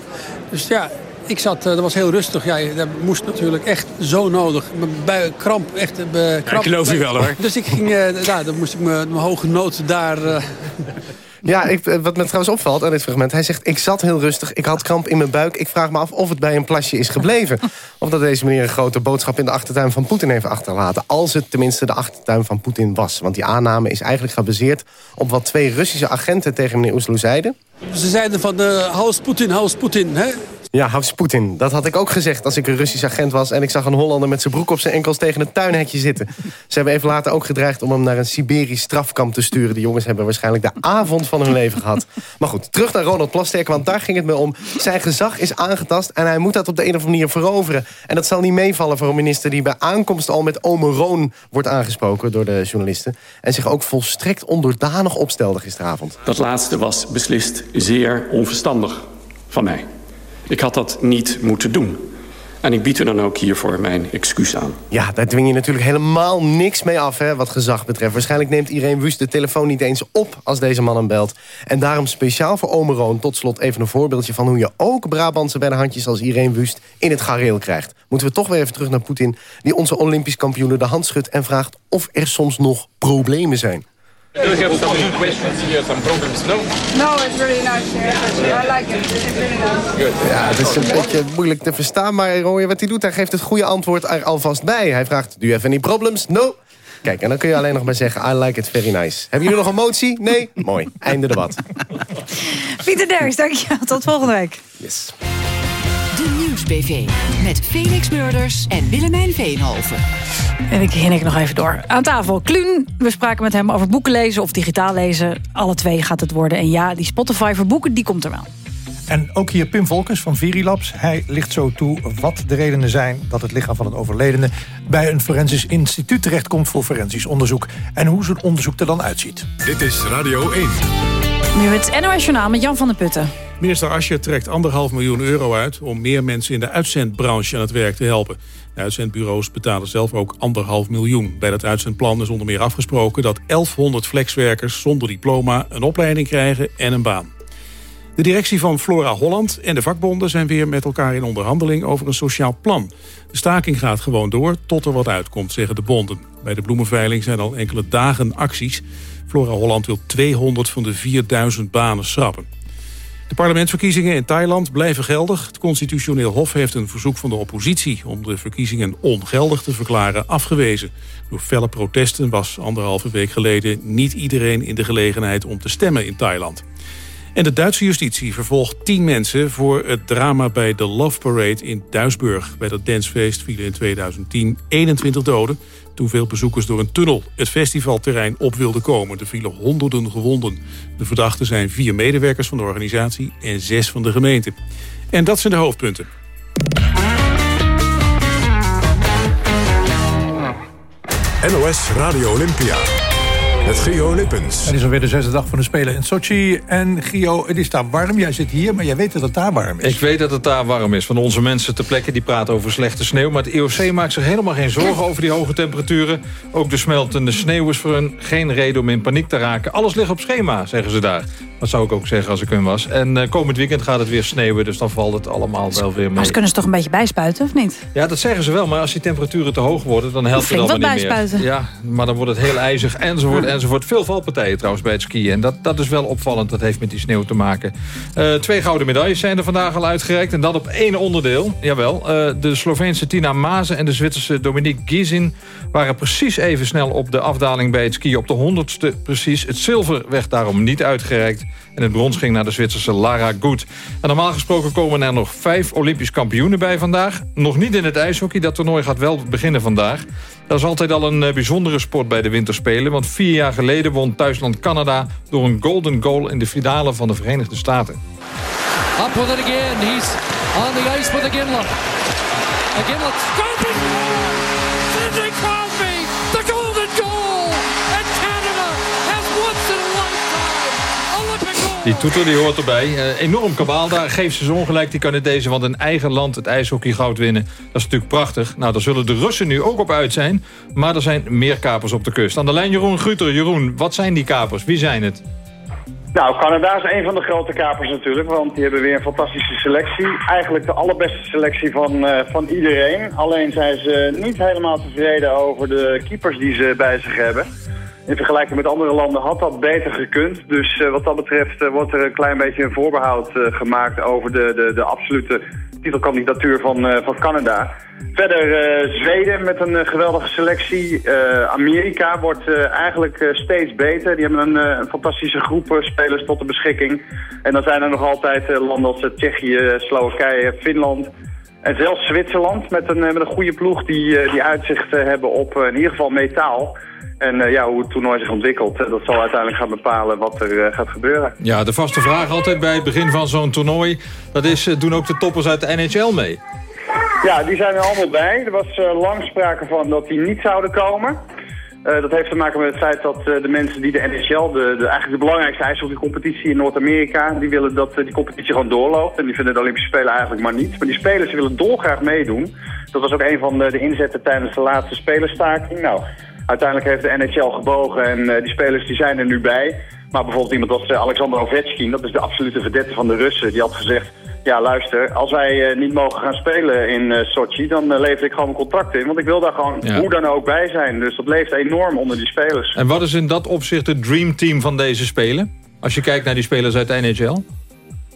Speaker 21: Dus ja, ik zat, uh, dat was heel rustig. Ja, dat moest natuurlijk echt zo nodig. Mijn bui, kramp, echt uh, kramp.
Speaker 4: Ja, ik geloof je wel hoor.
Speaker 21: Dus ik ging, ja, dan moest ik mijn hoge nood daar...
Speaker 19: Ja, ik, wat me trouwens opvalt aan dit fragment... hij zegt, ik zat heel rustig, ik had kramp in mijn buik... ik vraag me af of het bij een plasje is gebleven. [LAUGHS] Of dat deze meneer een grote boodschap in de achtertuin van Poetin heeft achterlaten. Als het tenminste de achtertuin van Poetin was. Want die aanname is eigenlijk gebaseerd op wat twee Russische agenten tegen meneer Oesloe zeiden.
Speaker 21: Ze zeiden van, uh, hou Poetin, hou Poetin, hè?
Speaker 19: Ja, hou Poetin. Dat had ik ook gezegd als ik een Russisch agent was... en ik zag een Hollander met zijn broek op zijn enkels tegen een tuinhekje zitten. Ze hebben even later ook gedreigd om hem naar een Siberisch strafkamp te sturen. Die jongens hebben waarschijnlijk de avond van hun leven gehad. Maar goed, terug naar Ronald Plasterk, want daar ging het me om. Zijn gezag is aangetast en hij moet dat op de een of andere manier veroveren. En dat zal niet meevallen voor een minister die bij aankomst al met ome Roon wordt aangesproken door de journalisten. En zich ook volstrekt onderdanig opstelde gisteravond.
Speaker 16: Dat laatste was beslist zeer onverstandig van mij. Ik had dat niet moeten doen. En ik bied u dan ook hiervoor mijn excuus aan.
Speaker 19: Ja, daar dwing je natuurlijk helemaal niks mee af, hè, wat gezag betreft. Waarschijnlijk neemt Irene Wust de telefoon niet eens op als deze man hem belt. En daarom speciaal voor Omeroon tot slot even een voorbeeldje... van hoe je ook Brabantse bij de handjes als Irene Wust in het gareel krijgt. Moeten we toch weer even terug naar Poetin... die onze Olympisch kampioenen de hand schudt en vraagt... of er soms nog problemen zijn.
Speaker 22: Do you have some questions here, some problems? No?
Speaker 20: No, it's really nice here. I like it. It's really nice.
Speaker 19: Good. Ja, het is een beetje moeilijk te verstaan, maar je wat hij doet? Hij geeft het goede antwoord er alvast bij. Hij vraagt, do you have any problems? No. Kijk, en dan kun je alleen nog maar zeggen, I like it very nice. Hebben jullie nog een motie? Nee? [LAUGHS] Mooi. Einde debat.
Speaker 3: Pieter Derks, dankjewel. Tot volgende week.
Speaker 19: Yes.
Speaker 12: Nieuwsbv met Felix Murders en Willemijn Veenhoven.
Speaker 3: En ik hinnik nog even door. Aan tafel, Kluun. We spraken met hem over boeken lezen of digitaal lezen. Alle twee gaat het worden. En ja, die Spotify voor boeken, die komt er wel.
Speaker 2: En ook hier Pim Volkers van Virilabs. Hij ligt zo toe wat de redenen zijn dat het lichaam van het overledene... bij een forensisch instituut terechtkomt voor forensisch onderzoek. En hoe zo'n onderzoek er dan uitziet.
Speaker 1: Dit is Radio 1.
Speaker 3: Nu het NOS met Jan van der Putten.
Speaker 4: Minister Ascher trekt anderhalf miljoen euro uit... om meer mensen in de uitzendbranche aan het werk te helpen. De uitzendbureaus betalen zelf ook anderhalf miljoen. Bij dat uitzendplan is onder meer afgesproken... dat 1100 flexwerkers zonder diploma een opleiding krijgen en een baan. De directie van Flora Holland en de vakbonden zijn weer met elkaar in onderhandeling over een sociaal plan. De staking gaat gewoon door tot er wat uitkomt, zeggen de bonden. Bij de bloemenveiling zijn al enkele dagen acties. Flora Holland wil 200 van de 4000 banen schrappen. De parlementsverkiezingen in Thailand blijven geldig. Het constitutioneel hof heeft een verzoek van de oppositie... om de verkiezingen ongeldig te verklaren afgewezen. Door felle protesten was anderhalve week geleden... niet iedereen in de gelegenheid om te stemmen in Thailand. En de Duitse justitie vervolgt tien mensen voor het drama bij de Love Parade in Duisburg. Bij dat dancefeest vielen in 2010 21 doden toen veel bezoekers door een tunnel het festivalterrein op wilden komen. Er vielen honderden gewonden. De verdachten zijn vier medewerkers van de organisatie en zes van de gemeente. En dat zijn de hoofdpunten.
Speaker 1: NOS Radio Olympia. Met Gio Lippens.
Speaker 2: Het is alweer de zesde dag van de Spelen in Sochi. En Gio, het is daar warm. Jij zit hier, maar jij weet dat het daar warm is.
Speaker 23: Ik weet dat het daar warm is. Van onze mensen ter plekke die praten over slechte sneeuw. Maar het IOC maakt zich helemaal geen zorgen over die hoge temperaturen. Ook de smeltende sneeuw is voor hen geen reden om in paniek te raken. Alles ligt op schema, zeggen ze daar. Dat zou ik ook zeggen als ik hun was. En uh, komend weekend gaat het weer sneeuwen, dus dan valt het allemaal wel weer mee.
Speaker 3: Maar ze kunnen ze toch een beetje bijspuiten, of niet?
Speaker 23: Ja, dat zeggen ze wel, maar als die temperaturen te hoog worden... dan helpt het allemaal niet
Speaker 3: bijspuiten.
Speaker 23: meer. Ja, maar dan wordt het heel ijzig enzovoort enzovoort. [LAUGHS] Veel valpartijen trouwens bij het skiën. En dat, dat is wel opvallend, dat heeft met die sneeuw te maken. Uh, twee gouden medailles zijn er vandaag al uitgereikt. En dat op één onderdeel, jawel. Uh, de Sloveense Tina Mazen en de Zwitserse Dominique Gizin... waren precies even snel op de afdaling bij het skiën. Op de honderdste precies. Het zilver werd daarom niet uitgereikt. En het brons ging naar de Zwitserse Lara Goed. En normaal gesproken komen er nog vijf Olympisch kampioenen bij vandaag. Nog niet in het ijshockey. Dat toernooi gaat wel beginnen vandaag. Dat is altijd al een bijzondere sport bij de winterspelen. Want vier jaar geleden won thuisland Canada... door een golden goal in de finale van de Verenigde Staten.
Speaker 24: Up with it again. He's on the ice with Ginla. A
Speaker 23: Die toeter die hoort erbij. Uh, enorm kabaal daar. Geeft ze zo ongelijk die Canadezen. Want een eigen land het ijshockey goud winnen. Dat is natuurlijk prachtig. Nou, daar zullen de Russen nu ook op uit zijn. Maar er zijn meer kapers op de kust. Aan de lijn Jeroen Guter. Jeroen, wat zijn die kapers? Wie zijn het?
Speaker 25: Nou, Canada is een van de grote kapers natuurlijk, want die hebben weer een fantastische selectie. Eigenlijk de allerbeste selectie van, uh, van iedereen. Alleen zijn ze niet helemaal tevreden over de keepers die ze bij zich hebben. In vergelijking met andere landen had dat beter gekund. Dus uh, wat dat betreft uh, wordt er een klein beetje een voorbehoud gemaakt over de, de, de absolute titelkandidatuur van, van Canada. Verder Zweden met een geweldige selectie. Amerika wordt eigenlijk steeds beter. Die hebben een, een fantastische groep spelers tot de beschikking. En dan zijn er nog altijd landen als Tsjechië, Slowakije, Finland... En zelfs Zwitserland met een, met een goede ploeg die, die uitzicht hebben op in ieder geval metaal. En ja, hoe het toernooi zich ontwikkelt, dat zal uiteindelijk gaan bepalen wat er gaat gebeuren.
Speaker 23: Ja, de vaste vraag altijd bij het begin van zo'n toernooi... dat is, doen ook de toppers uit de NHL mee?
Speaker 25: Ja, die zijn er allemaal bij. Er was lang sprake van dat die niet zouden komen. Uh, dat heeft te maken met het feit dat uh, de mensen die de NHL, de, de, eigenlijk de belangrijkste ijshockeycompetitie in Noord-Amerika, die willen dat die competitie gewoon doorloopt. En die vinden de Olympische Spelen eigenlijk maar niet. Maar die spelers willen dolgraag meedoen. Dat was ook een van de, de inzetten tijdens de laatste spelerstaking. Nou, uiteindelijk heeft de NHL gebogen en die spelers die zijn er nu bij. Maar bijvoorbeeld iemand als Alexander Ovechkin, dat is de absolute verdette van de Russen, die had gezegd ja, luister, als wij uh, niet mogen gaan spelen in uh, Sochi, dan uh, lever ik gewoon een contract in. Want ik wil daar gewoon ja. hoe dan ook bij zijn. Dus dat leeft enorm onder die spelers.
Speaker 23: En wat is in dat opzicht het dreamteam van deze spelen? Als je kijkt naar die spelers uit de NHL?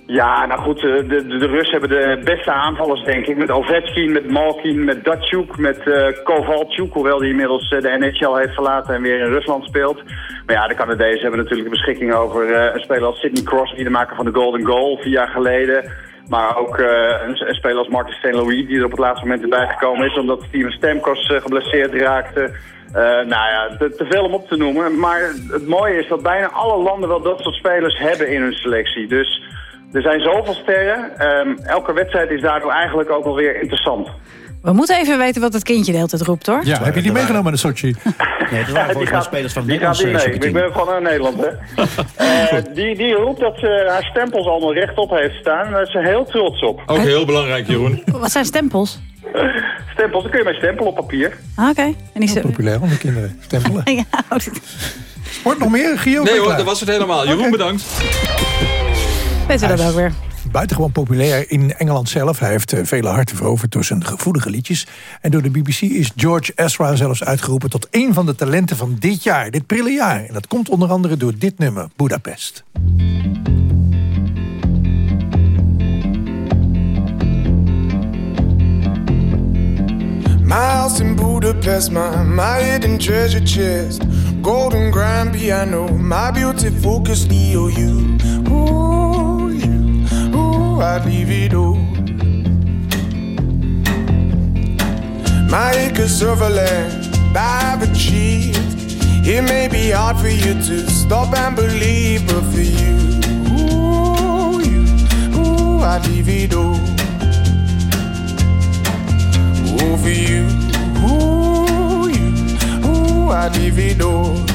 Speaker 25: Ja, nou goed, de, de, de Russen hebben de beste aanvallers, denk ik. Met Ovechkin, met Malkin, met Datsyuk, met uh, Kovalchuk. Hoewel die inmiddels uh, de NHL heeft verlaten en weer in Rusland speelt. Maar ja, de Canadezen hebben natuurlijk de beschikking over een speler als Sidney Crosby, de maker van de Golden Goal, vier jaar geleden. Maar ook een, speler als Martin St. Louis, die er op het laatste moment erbij gekomen is, omdat Steven Stamkos geblesseerd raakte. Uh, nou ja, te, te, veel om op te noemen. Maar het mooie is dat bijna alle landen wel dat soort spelers hebben in hun selectie. Dus er zijn zoveel sterren. Um, elke wedstrijd is daardoor eigenlijk ook alweer interessant.
Speaker 3: We moeten even weten wat het kindje de hele tijd roept, hoor.
Speaker 2: Ja, heb je die meegenomen naar de Sochi? [LAUGHS]
Speaker 11: Nee, dat waren volgens mij spelers van
Speaker 25: Die gaat
Speaker 11: Nederlandse
Speaker 25: niet mee. Ik ben gewoon naar Nederland, hè. [LAUGHS] Eh, die, die roept dat ze haar stempels allemaal rechtop heeft staan. Daar is ze heel trots op.
Speaker 23: Ook heel belangrijk, Jeroen. [LAUGHS]
Speaker 3: Wat zijn stempels?
Speaker 25: Stempels, dan kun je mee stempelen op papier.
Speaker 3: Ah, Oké. En die ze...
Speaker 2: Populair onder kinderen. Stempelen.
Speaker 3: ja, oh,
Speaker 2: Sport nog meer, Gio?
Speaker 23: Nee hoor, dat was het helemaal. Jeroen, bedankt.
Speaker 3: We dat ook weer.
Speaker 2: Buitengewoon populair in Engeland zelf. Hij heeft eh, vele harten veroverd door zijn gevoelige liedjes. En door de BBC is George Ezra zelfs uitgeroepen... tot een van de talenten van dit jaar, dit prille jaar. En dat komt onder andere door dit nummer, Budapest.
Speaker 26: My house in Budapest, my, my hidden treasure chest. Golden grand piano, my beauty focus EOU. Ooh, you, I'd leave it all. My acres of land I've achieved. It may be hard for you to stop and believe, but for you, ooh, you, ooh, I'd leave it all. Ooh, for you, ooh, you, ooh, I'd leave it all.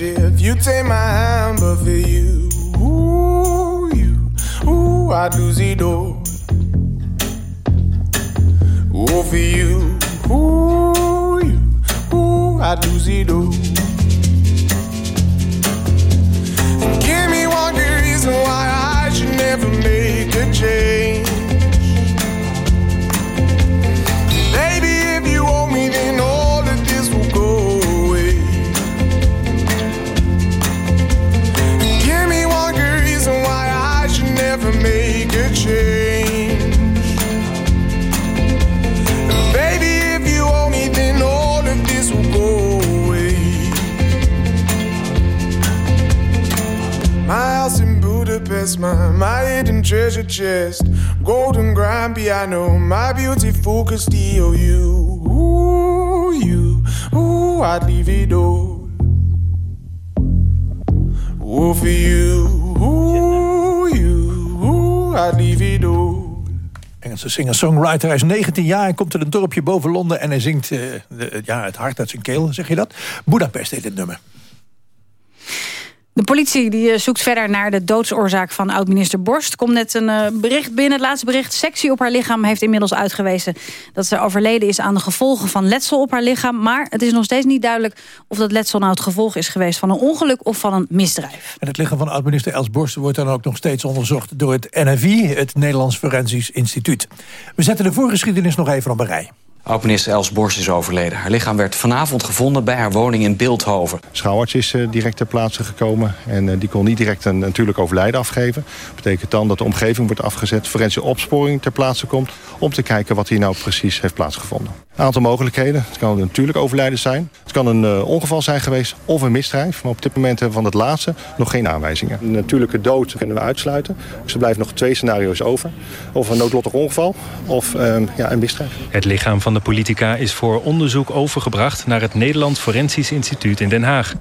Speaker 26: If you take hidden treasure chest. Golden grand piano, my beauty focused EOU. Ooh, you, ooh, I'd leave it all. Ooh, for you, ooh, you, ooh, I'd leave it all.
Speaker 2: Engelse singer-songwriter. Hij is 19 jaar en komt uit een dorpje boven Londen... en hij zingt eh, de- ja, het hart uit zijn keel, zeg je dat? Budapest heet het nummer.
Speaker 3: De politie die eh, zoekt verder naar de doodsoorzaak van oud-minister Borst. Komt net een eh, bericht binnen, het laatste bericht. Sectie op haar lichaam heeft inmiddels uitgewezen... dat ze overleden is aan de gevolgen van letsel op haar lichaam. Maar het is nog steeds niet duidelijk of dat letsel nou het gevolg is geweest... van een ongeluk of van een misdrijf.
Speaker 2: En het lichaam van oud-minister Els Borst wordt dan ook nog steeds onderzocht... door het NFI, het Nederlands Forensisch Instituut. We zetten de voorgeschiedenis nog even op een rij.
Speaker 27: Oud-minister Els Borst is overleden. Haar lichaam werd vanavond gevonden bij haar woning in Beeldhoven.
Speaker 28: Schouwarts is eh, direct ter plaatse gekomen en eh, die kon niet direct een natuurlijk overlijden afgeven. Dat betekent dan dat de omgeving wordt afgezet, forensische opsporing ter plaatse komt... om te kijken wat hier nou precies heeft plaatsgevonden. Een aantal mogelijkheden. Het kan een natuurlijk overlijden zijn. Het kan een uh, ongeval zijn geweest of een misdrijf. Maar op dit moment hebben we van het laatste nog geen aanwijzingen. Een natuurlijke dood kunnen we uitsluiten. Dus er blijven nog twee scenario's over. Of een noodlottig ongeval of um, ja, een misdrijf.
Speaker 29: Het lichaam van de politica is voor onderzoek overgebracht... naar het Nederlands Forensisch Instituut in Den Haag.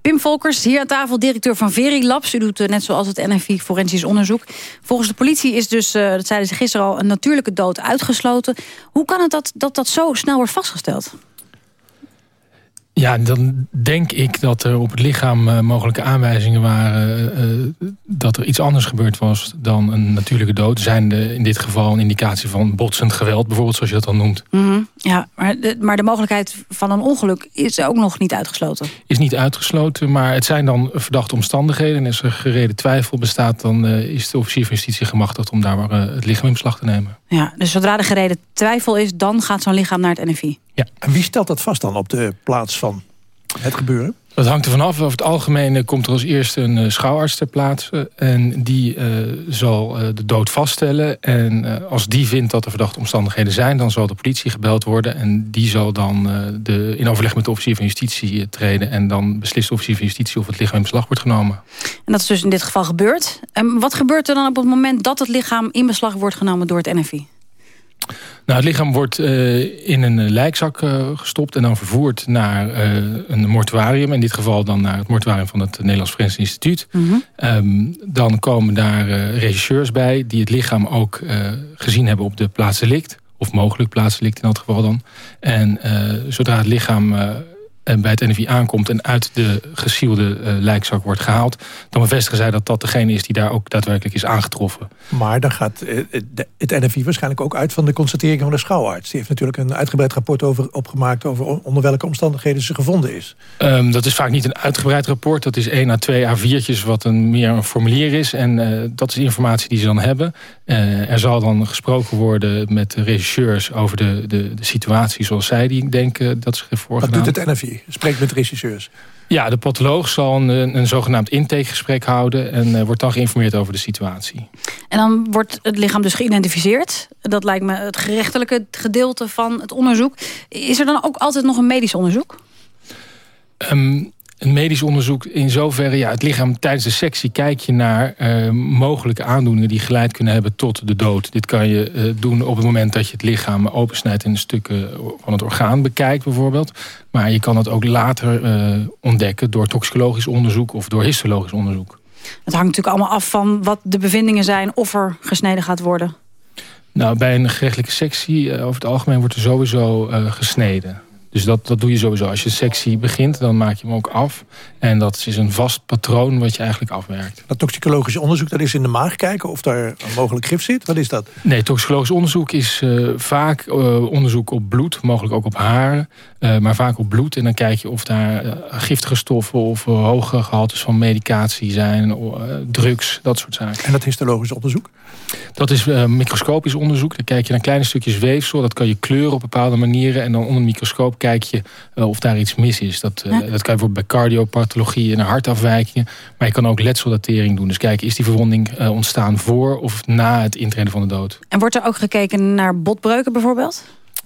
Speaker 3: Pim Volkers, hier aan tafel, directeur van Verilabs. U doet uh, net zoals het NFI forensisch onderzoek. Volgens de politie is dus, uh, dat zeiden ze gisteren al... een natuurlijke dood uitgesloten. Hoe kan het dat dat, dat zo snel wordt vastgesteld?
Speaker 30: Ja, dan denk ik dat er op het lichaam uh, mogelijke aanwijzingen waren... Uh, dat er iets anders gebeurd was dan een natuurlijke dood. Zijn de, in dit geval een indicatie van botsend geweld, bijvoorbeeld zoals je dat dan noemt.
Speaker 3: Mm -hmm. Ja, maar de, maar de mogelijkheid van een ongeluk is ook nog niet uitgesloten.
Speaker 30: Is niet uitgesloten, maar het zijn dan verdachte omstandigheden. En als er gereden twijfel bestaat, dan uh, is de officier van justitie gemachtigd... om daar het lichaam in beslag te nemen.
Speaker 3: Ja, dus zodra er gereden twijfel is, dan gaat zo'n lichaam naar het NFI?
Speaker 2: Ja. En wie stelt dat vast dan op de plaats van het gebeuren?
Speaker 30: Dat hangt er vanaf. Over het algemeen komt er als eerste een uh, schouwarts ter plaatse. En die uh, zal uh, de dood vaststellen. En als die vindt dat er verdachte omstandigheden zijn... dan zal de politie gebeld worden. En die zal dan de, in overleg met de officier van justitie treden. En dan beslist de officier van justitie of het lichaam in beslag wordt genomen.
Speaker 3: En dat is dus in dit geval gebeurd. En wat gebeurt er dan op het moment dat het lichaam in beslag wordt genomen door het NFI?
Speaker 30: Nou, het lichaam wordt uh, in een lijkzak uh, gestopt en dan vervoerd naar uh, een mortuarium. In dit geval dan naar het mortuarium van het Nederlands Forensisch Instituut. Mm -hmm. um, dan komen daar regisseurs bij die het lichaam ook gezien hebben op de plaats delict. Of mogelijk plaats delict in dat geval dan. En zodra het lichaam en bij het NFI aankomt en uit de gesielde uh, lijkzak wordt gehaald... dan bevestigen zij dat dat degene is die daar ook daadwerkelijk is aangetroffen.
Speaker 2: Maar dan gaat uh, het NFI waarschijnlijk ook uit van de constatering van de schouwarts. Die heeft natuurlijk een uitgebreid rapport over, opgemaakt... over onder welke omstandigheden ze gevonden is.
Speaker 30: Um, dat is vaak niet een uitgebreid rapport. Dat is één à twee A4'tjes wat een, meer een formulier is. En uh, dat is informatie die ze dan hebben. er zal dan gesproken worden met de regisseurs over de, de, de situatie zoals zij die denken dat ze heeft voorgedaan.
Speaker 2: Wat doet het NFI? Spreekt met regisseurs.
Speaker 30: Ja, de patoloog zal een, een zogenaamd intakegesprek houden... en uh, wordt dan geïnformeerd over de situatie.
Speaker 3: En dan wordt het lichaam dus geïdentificeerd. Dat lijkt me het gerechtelijke gedeelte van het onderzoek. Is er dan ook altijd nog een medisch onderzoek?
Speaker 30: Um, een medisch onderzoek in zoverre... ja, het lichaam tijdens de sectie kijk je naar uh, mogelijke aandoeningen... die geleid kunnen hebben tot de dood. Dit kan je uh, doen op het moment dat je het lichaam opensnijdt... in stukken van het orgaan bekijkt bijvoorbeeld. Maar je kan het ook later uh, ontdekken door toxicologisch onderzoek... of door histologisch onderzoek.
Speaker 3: Het hangt natuurlijk allemaal af van wat de bevindingen zijn... of er gesneden gaat worden.
Speaker 30: Nou, bij een gerechtelijke sectie over het algemeen wordt er sowieso gesneden. Dus dat, dat doe je sowieso. Als je sectie begint, dan maak je hem ook af. En dat is een vast patroon wat je eigenlijk afwerkt.
Speaker 2: Dat toxicologisch onderzoek, dat is in de maag kijken... of daar een mogelijk gif zit? Wat is dat?
Speaker 30: Nee, toxicologisch onderzoek is uh, vaak uh, onderzoek op bloed. Mogelijk ook op haren, uh, maar vaak op bloed. En dan kijk je of daar giftige stoffen... of hoge gehaltes van medicatie zijn, drugs, dat soort zaken.
Speaker 2: En dat histologisch onderzoek?
Speaker 30: Dat is microscopisch onderzoek. Dan kijk je naar kleine stukjes weefsel. Dat kan je kleuren op bepaalde manieren. En dan onder een microscoop kijk je uh, of daar iets mis is. Dat, uh, ja. dat kan je bijvoorbeeld bij cardiopathologie en hartafwijkingen. Maar je kan ook letseldatering doen. Dus kijken, is die verwonding uh, ontstaan voor of na het intreden van de dood?
Speaker 3: En wordt er ook gekeken naar botbreuken bijvoorbeeld?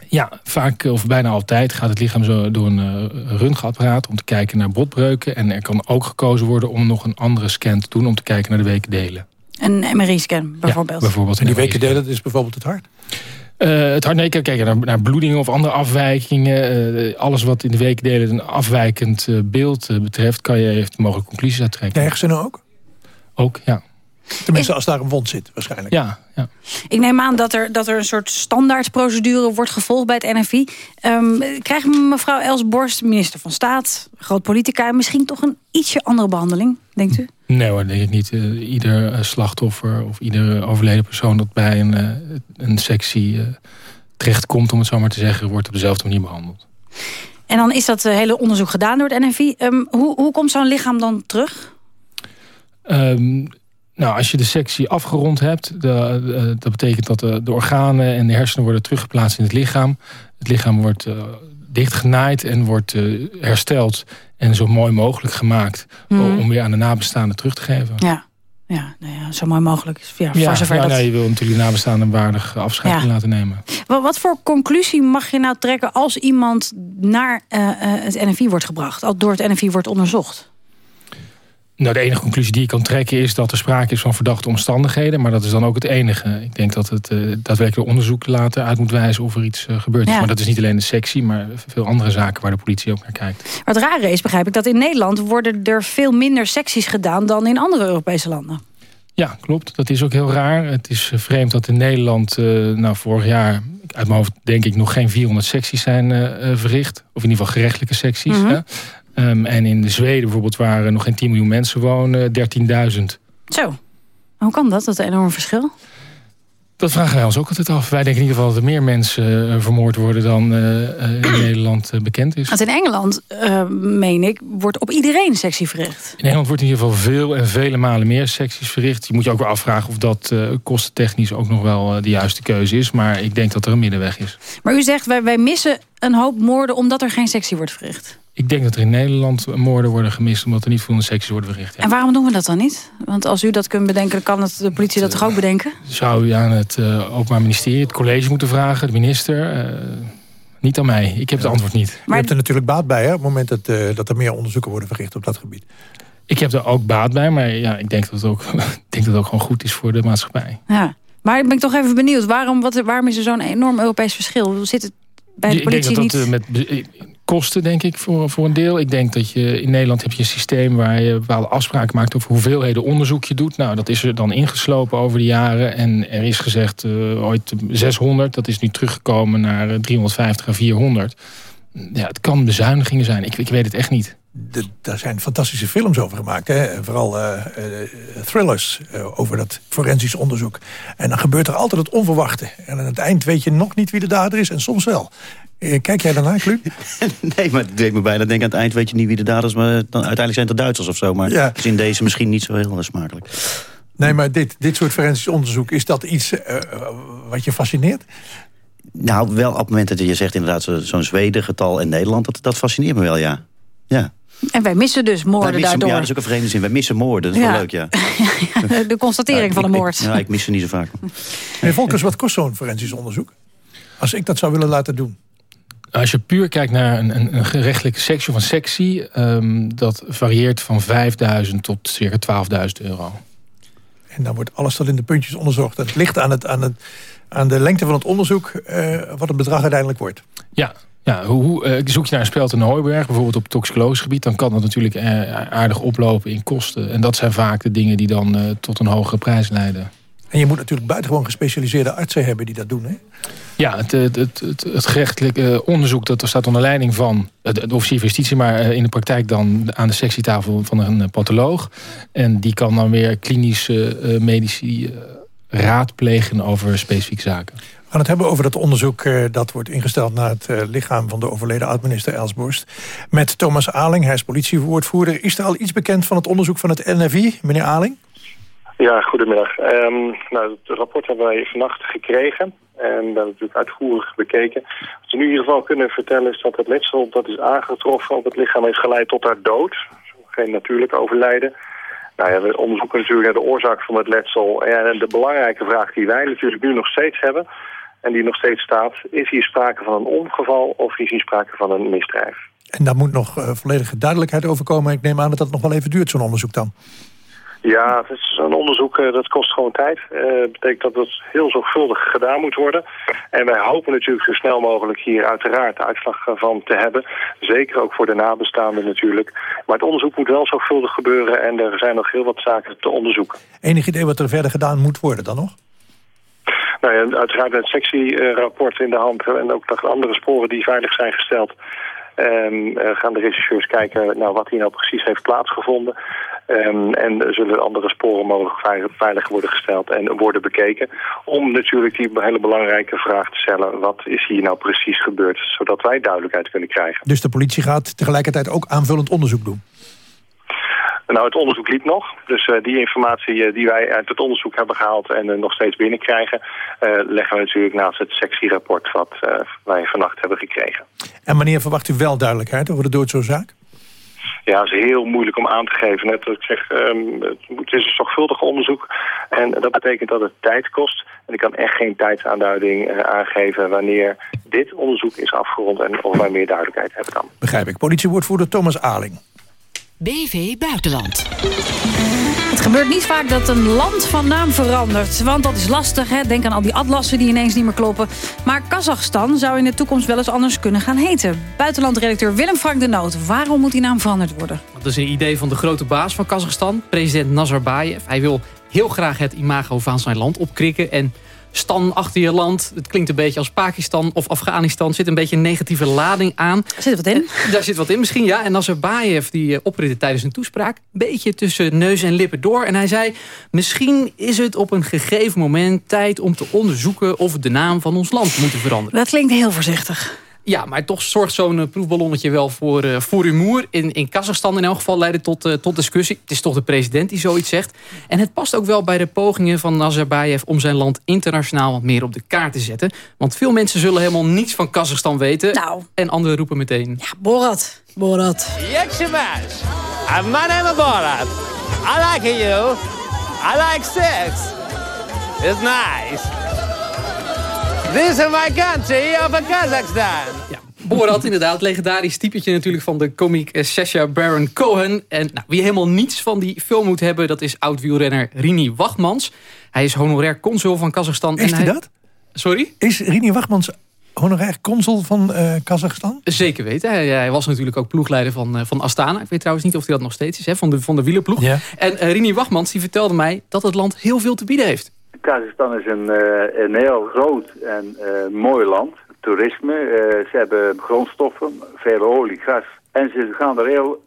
Speaker 30: Ja, vaak of bijna altijd gaat het lichaam zo door een uh, röntgenapparaat om te kijken naar botbreuken. En er kan ook gekozen worden om nog een andere scan te doen om te kijken naar de weken delen.
Speaker 3: Een MRI-scan bijvoorbeeld?
Speaker 30: Ja, bijvoorbeeld.
Speaker 2: En die weken delen, dat is bijvoorbeeld het hart?
Speaker 30: Uh, het hart, nee, kijken naar, naar bloedingen of andere afwijkingen. Uh, alles wat in de weekdelen een afwijkend uh, beeld betreft... kan je even mogelijke conclusies uittrekken.
Speaker 2: De hersenen ook?
Speaker 30: Ook, ja.
Speaker 2: Tenminste, als daar een wond zit, waarschijnlijk.
Speaker 30: Ja, ja.
Speaker 3: Ik neem aan dat er, dat er een soort standaardprocedure wordt gevolgd bij het NFI. Um, krijgt mevrouw Els Borst, minister van Staat, groot politica... misschien toch een ietsje andere behandeling, denkt u?
Speaker 30: Nee hoor, denk ik niet. Uh, ieder uh, slachtoffer of ieder overleden persoon... dat bij een, uh, een sectie terechtkomt, om het zo maar te zeggen... wordt op dezelfde manier behandeld.
Speaker 3: En dan is dat hele onderzoek gedaan door het NFI. Um, hoe, hoe komt zo'n lichaam dan terug?
Speaker 30: Um, nou, als je de sectie afgerond hebt, de, de, dat betekent dat de, de, organen en de hersenen worden teruggeplaatst in het lichaam. Het lichaam wordt uh, dichtgenaaid en wordt uh, hersteld en zo mooi mogelijk gemaakt mm. om weer aan de nabestaanden terug te geven.
Speaker 3: Ja. Ja, nou ja, zo mooi mogelijk. Ja,
Speaker 30: Ja,
Speaker 3: voor zover
Speaker 30: ja,
Speaker 3: dat...
Speaker 30: je wil natuurlijk de nabestaanden waardig afscheid
Speaker 3: Ja.
Speaker 30: laten nemen.
Speaker 3: Wat, wat voor conclusie mag je nou trekken als iemand naar eh, eh, het NFI wordt gebracht? Al door het NFI wordt onderzocht?
Speaker 30: Nou, de enige conclusie die je kan trekken is dat er sprake is van verdachte omstandigheden. Maar dat is dan ook het enige. Ik denk dat het eh, daadwerkelijk onderzoek later uit moet wijzen of er iets eh, gebeurd is.
Speaker 3: Ja.
Speaker 30: Maar dat is niet alleen de sectie, maar veel andere zaken waar de politie ook naar kijkt.
Speaker 3: Maar het rare is, begrijp ik, dat in Nederland worden er veel minder secties gedaan dan in andere Europese landen.
Speaker 30: Ja, klopt. Dat is ook heel raar. Het is eh, vreemd dat in Nederland, eh, nou vorig jaar, uit mijn hoofd denk ik nog geen 400 secties zijn verricht. Of in ieder geval gerechtelijke secties. Hè. Ehm, en in Zweden bijvoorbeeld, waar nog geen 10 miljoen mensen wonen, 13.000.
Speaker 3: Zo. Hoe kan dat, dat enorm verschil?
Speaker 30: Dat vragen wij ons ook altijd af. Wij denken in ieder geval dat er meer mensen eh, vermoord worden dan eh, eh, in Nederland bekend is.
Speaker 3: Want in Engeland, meen ik, wordt op iedereen sectie verricht.
Speaker 30: In Engeland wordt in ieder geval veel en vele malen meer secties verricht. Je moet je ook wel afvragen of dat kostentechnisch ook nog wel de juiste keuze is. Maar ik denk dat er een middenweg is.
Speaker 3: Maar u zegt, wij, wij missen een hoop moorden omdat er geen sectie wordt verricht.
Speaker 30: Ik denk dat er in Nederland moorden worden gemist... omdat er niet voldoende secties worden verricht. Ja.
Speaker 3: En waarom doen we dat dan niet? Want als u dat kunt bedenken, dan kan het de politie dat toch ook bedenken?
Speaker 30: Zou u aan het eh, Openbaar Ministerie, het college moeten vragen... de minister? Eh, niet aan mij. Ik heb het antwoord niet.
Speaker 2: Je hebt er natuurlijk baat bij, hè, op het moment dat, eh, dat er meer onderzoeken worden verricht op dat gebied.
Speaker 30: Ik heb er ook baat bij, maar ja, ik denk dat het ook, [LAUGHS] ik denk dat het ook gewoon goed is voor de maatschappij.
Speaker 3: Ja. Maar ik ben toch even benieuwd, waarom, wat, waarom is er zo'n enorm Europees verschil? Zit het bij de
Speaker 30: ik denk
Speaker 3: politie
Speaker 30: dat dat
Speaker 3: niet...
Speaker 30: met kosten, denk ik, voor, voor een deel. Ik denk dat je in Nederland heb je een systeem waar je bepaalde afspraken maakt over hoeveelheden onderzoek je doet. Nou, dat is er dan ingeslopen over de jaren. En er is gezegd eh, ooit 600, dat is nu teruggekomen naar eh, 350 à 400. Ja, het kan bezuinigingen zijn. Ik, ik weet het echt niet.
Speaker 2: Daar zijn fantastische films over gemaakt. Hè? En Vooral eh, eh, thrillers over dat forensisch onderzoek. En dan gebeurt er altijd het onverwachte. En aan het eind weet je nog niet wie de dader is. En soms wel. Eh, Kijk jij daarnaar, Kluun? [LAUGHS]
Speaker 11: Nee, maar het deed me bijna denken aan het eind weet je niet wie de daders... maar dan, uiteindelijk zijn het de Duitsers of zo. Maar
Speaker 2: Ja.
Speaker 11: is in deze misschien niet zo heel smakelijk.
Speaker 2: Nee, maar dit, dit soort forensisch onderzoek... is dat iets eh, wat je fascineert?
Speaker 11: Nou, wel op het moment dat je zegt inderdaad zo- zo'n Zweden-getal en Nederland... Dat, dat fascineert me wel, ja. ja.
Speaker 3: En wij missen dus moorden
Speaker 11: missen,
Speaker 3: daardoor.
Speaker 11: ja, dat is ook een vreemde zin. Wij missen moorden, dat is
Speaker 3: Ja.
Speaker 11: wel leuk, [LAUGHS] ja.
Speaker 3: de constatering van
Speaker 11: Ik- ik-
Speaker 3: moord.
Speaker 11: Ja, ik mis ze niet zo vaak.
Speaker 2: Meneer Volkers, wat kost zo'n forensisch onderzoek? Als ik dat zou willen laten doen.
Speaker 30: Als je puur kijkt naar een, een, een gerechtelijke sectie een sectie... ehm, dat varieert van 5000 tot circa 12.000 euro.
Speaker 2: En dan wordt alles tot in de puntjes onderzocht. Het ligt aan, het, aan, het, aan de lengte van het onderzoek... eh, wat het bedrag uiteindelijk wordt.
Speaker 30: Ja, ja hoe, hoe, eh, zoek je naar een speld in Hooiberg, bijvoorbeeld op toxicologisch gebied... dan kan dat natuurlijk eh, aardig oplopen in kosten. En dat zijn vaak de dingen die dan tot een hogere prijs leiden.
Speaker 2: En je moet natuurlijk buitengewoon gespecialiseerde artsen hebben die dat doen. Hè?
Speaker 30: Ja, het, het, het, het, het gerechtelijke eh, onderzoek dat er staat onder leiding van de, de officier van justitie... maar eh, in de praktijk dan aan de sectietafel van een eh, patholoog. En die kan dan weer klinische medici raadplegen over specifieke zaken.
Speaker 2: We gaan het hebben over dat onderzoek dat wordt ingesteld... naar het lichaam van de overleden oud-minister Elsborst. Met Thomas Aling, hij is politiewoordvoerder. Is er al iets bekend van het onderzoek van het NFI, meneer Aling?
Speaker 28: Ja, goedemiddag. Ehm, nou, het rapport hebben wij vannacht gekregen. En we hebben natuurlijk uitvoerig bekeken. Wat we nu in ieder geval kunnen vertellen is dat het letsel dat is aangetroffen op het lichaam heeft geleid tot haar dood. Geen natuurlijk overlijden. Nou ja, we onderzoeken natuurlijk naar de oorzaak van het letsel. En de belangrijke vraag die wij natuurlijk nu nog steeds hebben... en die nog steeds staat... is hier sprake van een ongeval of is hier sprake van een misdrijf?
Speaker 2: En daar moet nog eh, volledige duidelijkheid over komen. Ik neem aan dat dat nog wel even duurt, zo'n onderzoek dan.
Speaker 28: Ja, het is een onderzoek eh, dat kost gewoon tijd. Eh, Dat betekent dat het heel zorgvuldig gedaan moet worden. En wij hopen natuurlijk zo snel mogelijk hier uiteraard de uitslag van te hebben. Zeker ook voor de nabestaanden natuurlijk. Maar het onderzoek moet wel zorgvuldig gebeuren en er zijn nog heel wat zaken te onderzoeken.
Speaker 2: Enig idee wat er verder gedaan moet worden dan nog?
Speaker 28: Nou ja, uiteraard het sectierapport in de hand en ook nog andere sporen die veilig zijn gesteld. Ehm, eh, gaan de rechercheurs kijken nou, wat hier nou precies heeft plaatsgevonden. Ehm, en zullen andere sporen mogelijk veilig worden gesteld en worden bekeken. Om natuurlijk die hele belangrijke vraag te stellen. Wat is hier nou precies gebeurd? Zodat wij duidelijkheid kunnen krijgen.
Speaker 2: Dus de politie gaat tegelijkertijd ook aanvullend onderzoek doen?
Speaker 28: Nou, het onderzoek liep nog. Dus eh, die informatie eh, die wij uit het onderzoek hebben gehaald en eh, nog steeds binnenkrijgen... leggen we natuurlijk naast het sectierapport wat wij vannacht hebben gekregen.
Speaker 2: En wanneer verwacht u wel duidelijkheid over de doodsoorzaak?
Speaker 28: Ja, het is heel moeilijk om aan te geven. Net als ik zeg, ehm, het, is een zorgvuldig onderzoek. En dat betekent dat het tijd kost. En ik kan echt geen tijdsaanduiding uh, aangeven wanneer dit onderzoek is afgerond... en of wij meer duidelijkheid hebben dan.
Speaker 2: Begrijp ik. Politiewoordvoerder Thomas Aling.
Speaker 12: BV Buitenland.
Speaker 3: Het gebeurt niet vaak dat een land van naam verandert. Want dat is lastig, hè? denk aan al die atlassen die ineens niet meer kloppen. Maar Kazachstan zou in de toekomst wel eens anders kunnen gaan heten. Buitenlandredacteur Willem Frank de Noot. Waarom moet die naam veranderd worden?
Speaker 31: Dat is een idee van de grote baas van Kazachstan, president Nazarbayev. Hij wil heel graag het imago van zijn land opkrikken... en stan achter je land. Het klinkt een beetje als Pakistan of Afghanistan. Er zit een beetje een negatieve lading aan.
Speaker 3: Zit wat in?
Speaker 31: daar zit wat in misschien, ja. En Nazarbayev die eh, opritte tijdens een toespraak... een beetje tussen neus en lippen door. En hij zei, misschien is het op een gegeven moment tijd... om te onderzoeken of we de naam van ons land moeten veranderen.
Speaker 3: Dat klinkt heel voorzichtig.
Speaker 31: Ja, maar toch zorgt zo'n eh, proefballonnetje wel voor, uh, voor rumoer. In, in Kazachstan in elk geval leidde tot, uh, tot discussie. Het is toch de president die zoiets zegt. En het past ook wel bij de pogingen van Nazarbayev... om zijn land internationaal wat meer op de kaart te zetten. Want veel mensen zullen helemaal niets van Kazachstan weten.
Speaker 3: Nou.
Speaker 31: En anderen roepen meteen...
Speaker 3: Ja, Borat. Borat.
Speaker 32: Yekshimash. My name is Borat. I like you. I like sex. It's nice. This is my country of Kazakhstan.
Speaker 31: Ja, Borat inderdaad, legendarisch typetje natuurlijk van de komiek Sacha Baron Cohen. En nou, wie helemaal niets van die film moet hebben, dat is oud-wielrenner Rini Wachmans. Hij is honorair consul van Kazachstan.
Speaker 2: Is
Speaker 31: en
Speaker 2: hij dat?
Speaker 31: Sorry?
Speaker 2: Is Rini Wachmans honorair consul van uh, Kazachstan?
Speaker 31: Zeker weten. Hij, hij, was natuurlijk ook ploegleider van, uh, van Astana. Ik weet trouwens niet of hij dat nog steeds is, hè, van, de, van de wielerploeg.
Speaker 2: Ja.
Speaker 31: En uh, Rini Wachmans die vertelde mij dat het land heel veel te bieden heeft.
Speaker 33: Kazachstan is een, uh, een heel groot en uh, mooi land. Toerisme, uh, ze hebben grondstoffen, veel olie, gas. En ze gaan er heel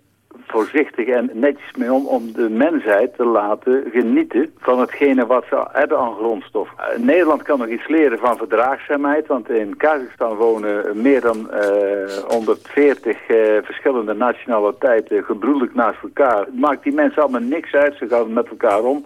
Speaker 33: voorzichtig en netjes mee om om de mensheid te laten genieten van hetgene wat ze hebben aan grondstof. Uh, Nederland kan nog iets leren van verdraagzaamheid, want in Kazachstan wonen meer dan uh, 140 uh, verschillende nationaliteiten gebroedelijk naast elkaar. Het maakt die mensen allemaal niks uit, ze gaan met elkaar om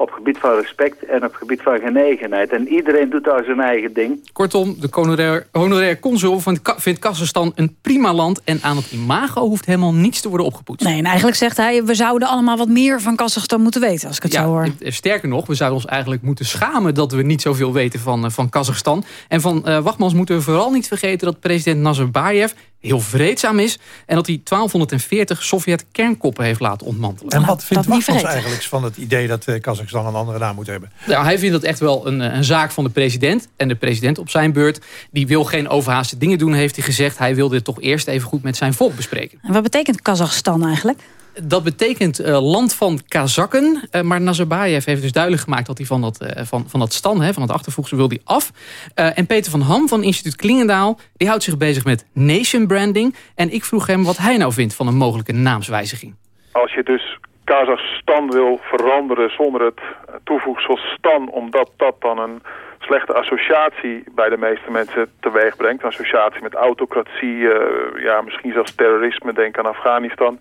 Speaker 33: op gebied van respect en op gebied van genegenheid. En iedereen doet daar zijn eigen ding.
Speaker 31: Kortom, de honorair, honorair consul vindt Kazachstan een prima land... en aan het imago hoeft helemaal niets te worden opgepoetst.
Speaker 3: Nee, en eigenlijk zegt hij... we zouden allemaal wat meer van Kazachstan moeten weten, als ik het
Speaker 31: ja,
Speaker 3: zo hoor.
Speaker 31: Sterker nog, we zouden ons eigenlijk moeten schamen... dat we niet zoveel weten van, van Kazachstan. En van uh, Wachtmans moeten we vooral niet vergeten... dat president Nazarbayev heel vreedzaam is... en dat hij 1240 Sovjet-kernkoppen heeft laten ontmantelen.
Speaker 2: En wat vindt Wachtmans eigenlijk van het idee... dat uh, Kazachstan een andere naam moet hebben?
Speaker 31: Nou, hij vindt het echt wel een, een zaak van de president. En de president op zijn beurt... die wil geen overhaaste dingen doen, heeft hij gezegd. Hij wil dit toch eerst even goed met zijn volk bespreken.
Speaker 3: En wat betekent Kazachstan eigenlijk?
Speaker 31: Dat betekent uh, land van Kazakken. Uh, maar Nazarbayev heeft dus duidelijk gemaakt dat hij van dat, uh, van, van dat stan, hè, van het achtervoegsel, wil hij af. en Peter van Ham van instituut Klingendaal, die houdt zich bezig met nation branding. En ik vroeg hem wat hij nou vindt van een mogelijke naamswijziging.
Speaker 34: Als je dus Kazachstan wil veranderen zonder het toevoegsel stan, omdat dat dan een slechte associatie bij de meeste mensen teweeg brengt. Een associatie met autocratie, ja, misschien zelfs terrorisme, denk aan Afghanistan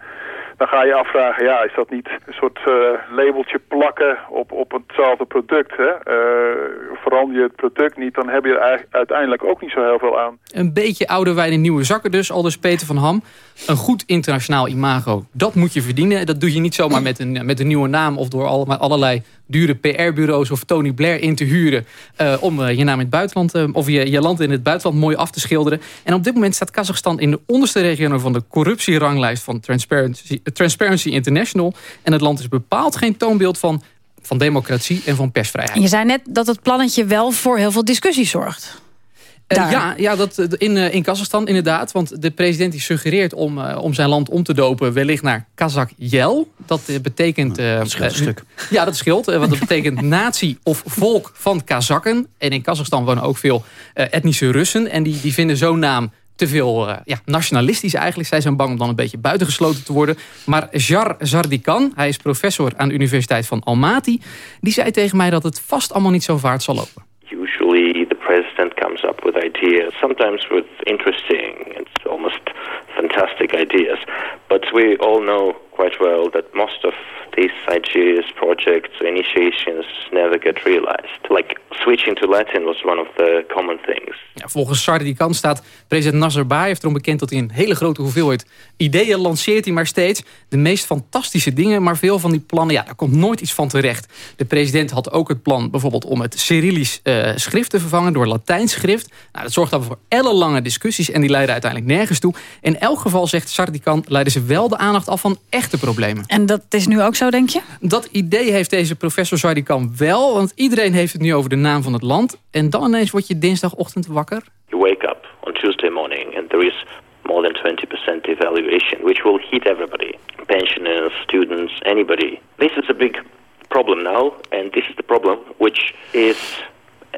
Speaker 34: dan ga je afvragen, ja, is dat niet een soort uh, labeltje plakken op, op hetzelfde product? Hè? Uh, verander je het product niet, dan heb je er uiteindelijk ook niet zo heel veel aan.
Speaker 31: Een beetje oude wijn in nieuwe zakken dus, al Peter van Ham. Een goed internationaal imago, dat moet je verdienen. Dat doe je niet zomaar met een, met een nieuwe naam of door allerlei dure PR-bureaus of Tony Blair in te huren... Uh, om je naam in het buitenland, of je, je land in het buitenland mooi af te schilderen. En op dit moment staat Kazachstan in de onderste regio van de corruptieranglijst van Transparency, Transparency International. En het land is bepaald geen toonbeeld van, van democratie en van persvrijheid.
Speaker 3: En je zei net dat het plannetje wel voor heel veel discussie zorgt.
Speaker 31: Uh, ja, ja dat, in, uh, in Kazachstan inderdaad. Want de president die suggereert om, uh, om zijn land om te dopen... wellicht naar Kazakjel. Dat betekent...
Speaker 11: dat scheelt een stuk.
Speaker 31: Ja, dat scheelt. want dat [LAUGHS] betekent natie of volk van Kazakken. En in Kazachstan wonen ook veel etnische Russen. En die, die vinden zo'n naam te veel ja, nationalistisch eigenlijk. Zij zijn bang om dan een beetje buitengesloten te worden. Maar Jar Zardikan, hij is professor aan de Universiteit van Almaty... die zei tegen mij dat het vast allemaal niet zo vaart zal lopen.
Speaker 35: Usually the president comes up with ideas, sometimes with interesting, it's almost fantastic ideas. But we all know quite well that most of these ideas, projects, initiations never get realized. Like switching to Latin was one of the common things.
Speaker 31: Ja, volgens Sardikan staat president Nazarbayev erom bekend... dat hij een hele grote hoeveelheid ideeën lanceert hij maar steeds. De meest fantastische dingen, maar veel van die plannen... ja, daar komt nooit iets van terecht. De president had ook het plan bijvoorbeeld om het Cyrillisch uh, schrift te vervangen... door Latijns schrift. Nou, dat zorgt dan voor ellenlange discussies en die leiden uiteindelijk nergens toe. In elk geval, zegt Sardikan, leiden ze wel de aandacht af van echte problemen.
Speaker 3: En dat is nu ook zo, denk je?
Speaker 31: Dat idee heeft deze professor Sardikan wel, want iedereen heeft het nu over de naam van het land. En dan ineens word je dinsdagochtend wakker.
Speaker 35: You wake up on Tuesday morning and there is more than 20% devaluation, which will hit everybody. Pensioners, students, anybody. This is a big problem now, and this is the problem which is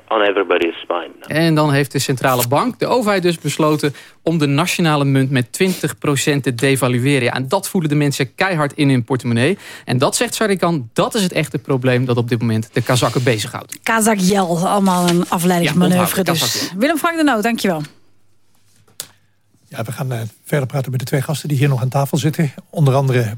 Speaker 35: on everybody's mind.
Speaker 31: En dan heeft de centrale bank, de overheid dus besloten... om de nationale munt met 20% te devalueren. Ja, en dat voelen de mensen keihard in hun portemonnee. En dat, zegt Sarikan, dat is het echte probleem... dat op dit moment de Kazakken bezighoudt.
Speaker 3: Kazakjel, allemaal een afleidingsmanoeuvre
Speaker 31: Ja,
Speaker 3: dus. Willem Frank de Noot, dankjewel.
Speaker 2: Ja, we gaan uh, verder praten met de twee gasten die hier nog aan tafel zitten. Onder andere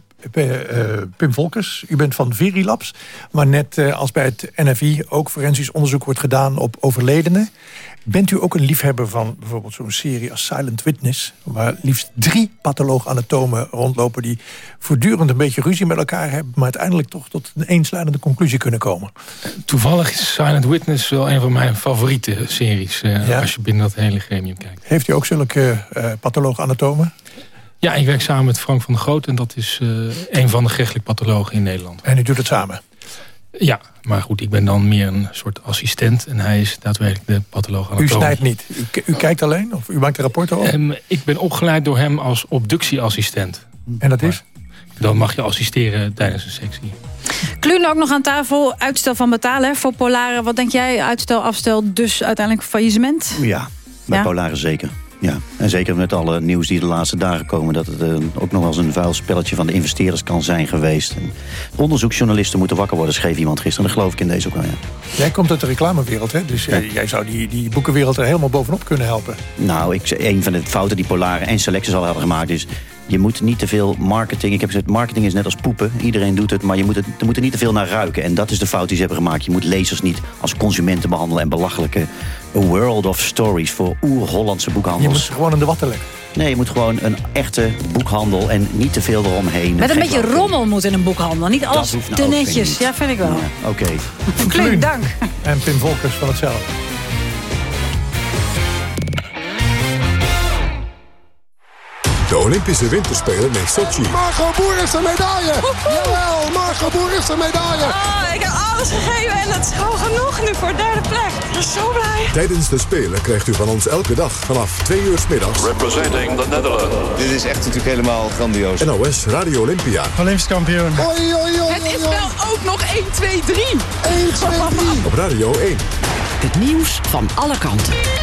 Speaker 2: Pim Volkers, u bent van Virilabs... waar net uh, als bij het NFI ook forensisch onderzoek wordt gedaan op overledenen. Bent u ook een liefhebber van bijvoorbeeld zo'n serie als Silent Witness... waar liefst drie patholoog-anatomen rondlopen... die voortdurend een beetje ruzie met elkaar hebben... maar uiteindelijk toch tot een eensluidende conclusie kunnen komen?
Speaker 30: Toevallig is Silent Witness wel een van mijn favoriete series... Ja? als je binnen dat hele gremium kijkt.
Speaker 2: Heeft u ook zulke uh, patholoog-anatomen?
Speaker 30: Ja, ik werk samen met Frank van der Groot... en dat is uh, een van de gerechtelijk pathologen in Nederland.
Speaker 2: En u doet het samen?
Speaker 30: Ja, maar goed, ik ben dan meer een soort assistent... en hij is daadwerkelijk de patholoog.
Speaker 2: U snijdt niet? U, u, kijkt alleen? Of u maakt de rapporten op?
Speaker 30: Um, ik ben opgeleid door hem als obductieassistent.
Speaker 2: En dat is?
Speaker 30: Maar dan mag je assisteren tijdens een sectie.
Speaker 3: Kluun ook nog aan tafel. Uitstel van betalen voor Polaren. Wat denk jij? Uitstel, afstel, dus uiteindelijk faillissement?
Speaker 11: Ja, bij
Speaker 3: Ja?
Speaker 11: Polaren zeker. Ja, en zeker met alle nieuws die de laatste dagen komen... dat het eh, ook nog wel eens een vuil spelletje van de investeerders kan zijn geweest. En onderzoeksjournalisten moeten wakker worden, schreef iemand gisteren. Dat geloof ik in deze ook wel, ja.
Speaker 2: Jij komt uit de reclamewereld, hè? Dus jij zou die, die boekenwereld er helemaal bovenop kunnen helpen.
Speaker 11: Nou, ik, een van de fouten die Polaren en Selectus al hebben gemaakt is... je moet niet te veel marketing... Ik heb gezegd, marketing is net als poepen. Iedereen doet het, maar je moet, het, er moet er niet te veel naar ruiken. En dat is de fout die ze hebben gemaakt. Je moet lezers niet als consumenten behandelen... en belachelijke a world of stories voor oer-Hollandse
Speaker 2: Je
Speaker 11: boekhandels.
Speaker 2: moet gewoon in de watten leggen.
Speaker 11: Nee, je moet gewoon een echte boekhandel en niet te veel eromheen.
Speaker 3: Met een beetje rommel moet in een boekhandel. Niet alles
Speaker 11: nou
Speaker 3: te
Speaker 11: ook,
Speaker 3: netjes.
Speaker 11: vind
Speaker 3: Ja, vind ik wel.
Speaker 11: Oké.
Speaker 3: Kluun, dank.
Speaker 2: En Pim Volkers van hetzelfde.
Speaker 1: De Olympische Winterspelen in Sochi.
Speaker 36: Margot Boer is de medaille! Jawel, Margot Boer is de medaille!
Speaker 37: Oh, ik heb alles gegeven en dat is gewoon genoeg nu voor derde plek. Ik ben zo blij.
Speaker 1: Tijdens de Spelen krijgt u van ons elke dag vanaf 2 uur s middags...
Speaker 38: Representing the Netherlands.
Speaker 39: Dit is echt natuurlijk helemaal grandioos.
Speaker 1: NOS Radio Olympia.
Speaker 39: Olympisch kampioen.
Speaker 36: Oei, oei, oei,
Speaker 37: Het is wel ook nog 1, 2, 3.
Speaker 36: 1, 2, 3.
Speaker 1: Op Radio 1.
Speaker 12: Het nieuws van alle kanten.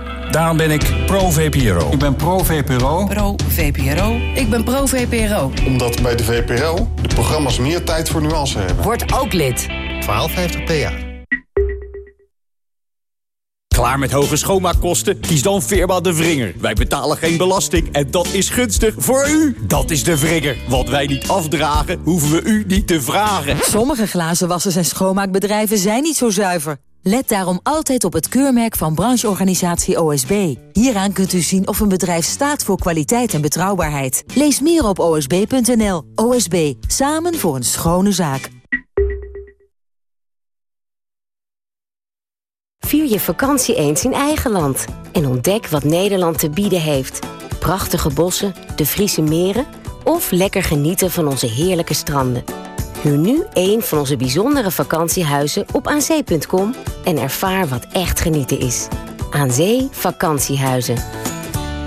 Speaker 40: Daarom ben ik pro-VPRO. Ik ben pro-VPRO.
Speaker 12: Pro-VPRO. Ik ben pro-VPRO.
Speaker 41: Omdat bij de VPRO de programma's meer tijd voor nuance hebben.
Speaker 12: Word ook lid.
Speaker 41: 1250 PA.
Speaker 42: Klaar met hoge schoonmaakkosten? Kies dan Firma De Vringer. Wij betalen geen belasting en dat is gunstig voor u. Dat is De Vringer. Wat wij niet afdragen, hoeven we u niet te vragen.
Speaker 43: Sommige glazenwassers en schoonmaakbedrijven zijn niet zo zuiver. Let daarom altijd op het keurmerk van brancheorganisatie OSB. Hieraan kunt u zien of een bedrijf staat voor kwaliteit en betrouwbaarheid. Lees meer op osb.nl. OSB, samen voor een schone zaak.
Speaker 44: Vier je vakantie eens in eigen land. En ontdek wat Nederland te bieden heeft. Prachtige bossen, de Friese meren... of lekker genieten van onze heerlijke stranden. Huur nu een van onze bijzondere vakantiehuizen op aanzee.com... en ervaar wat echt genieten is. Aan Zee Vakantiehuizen.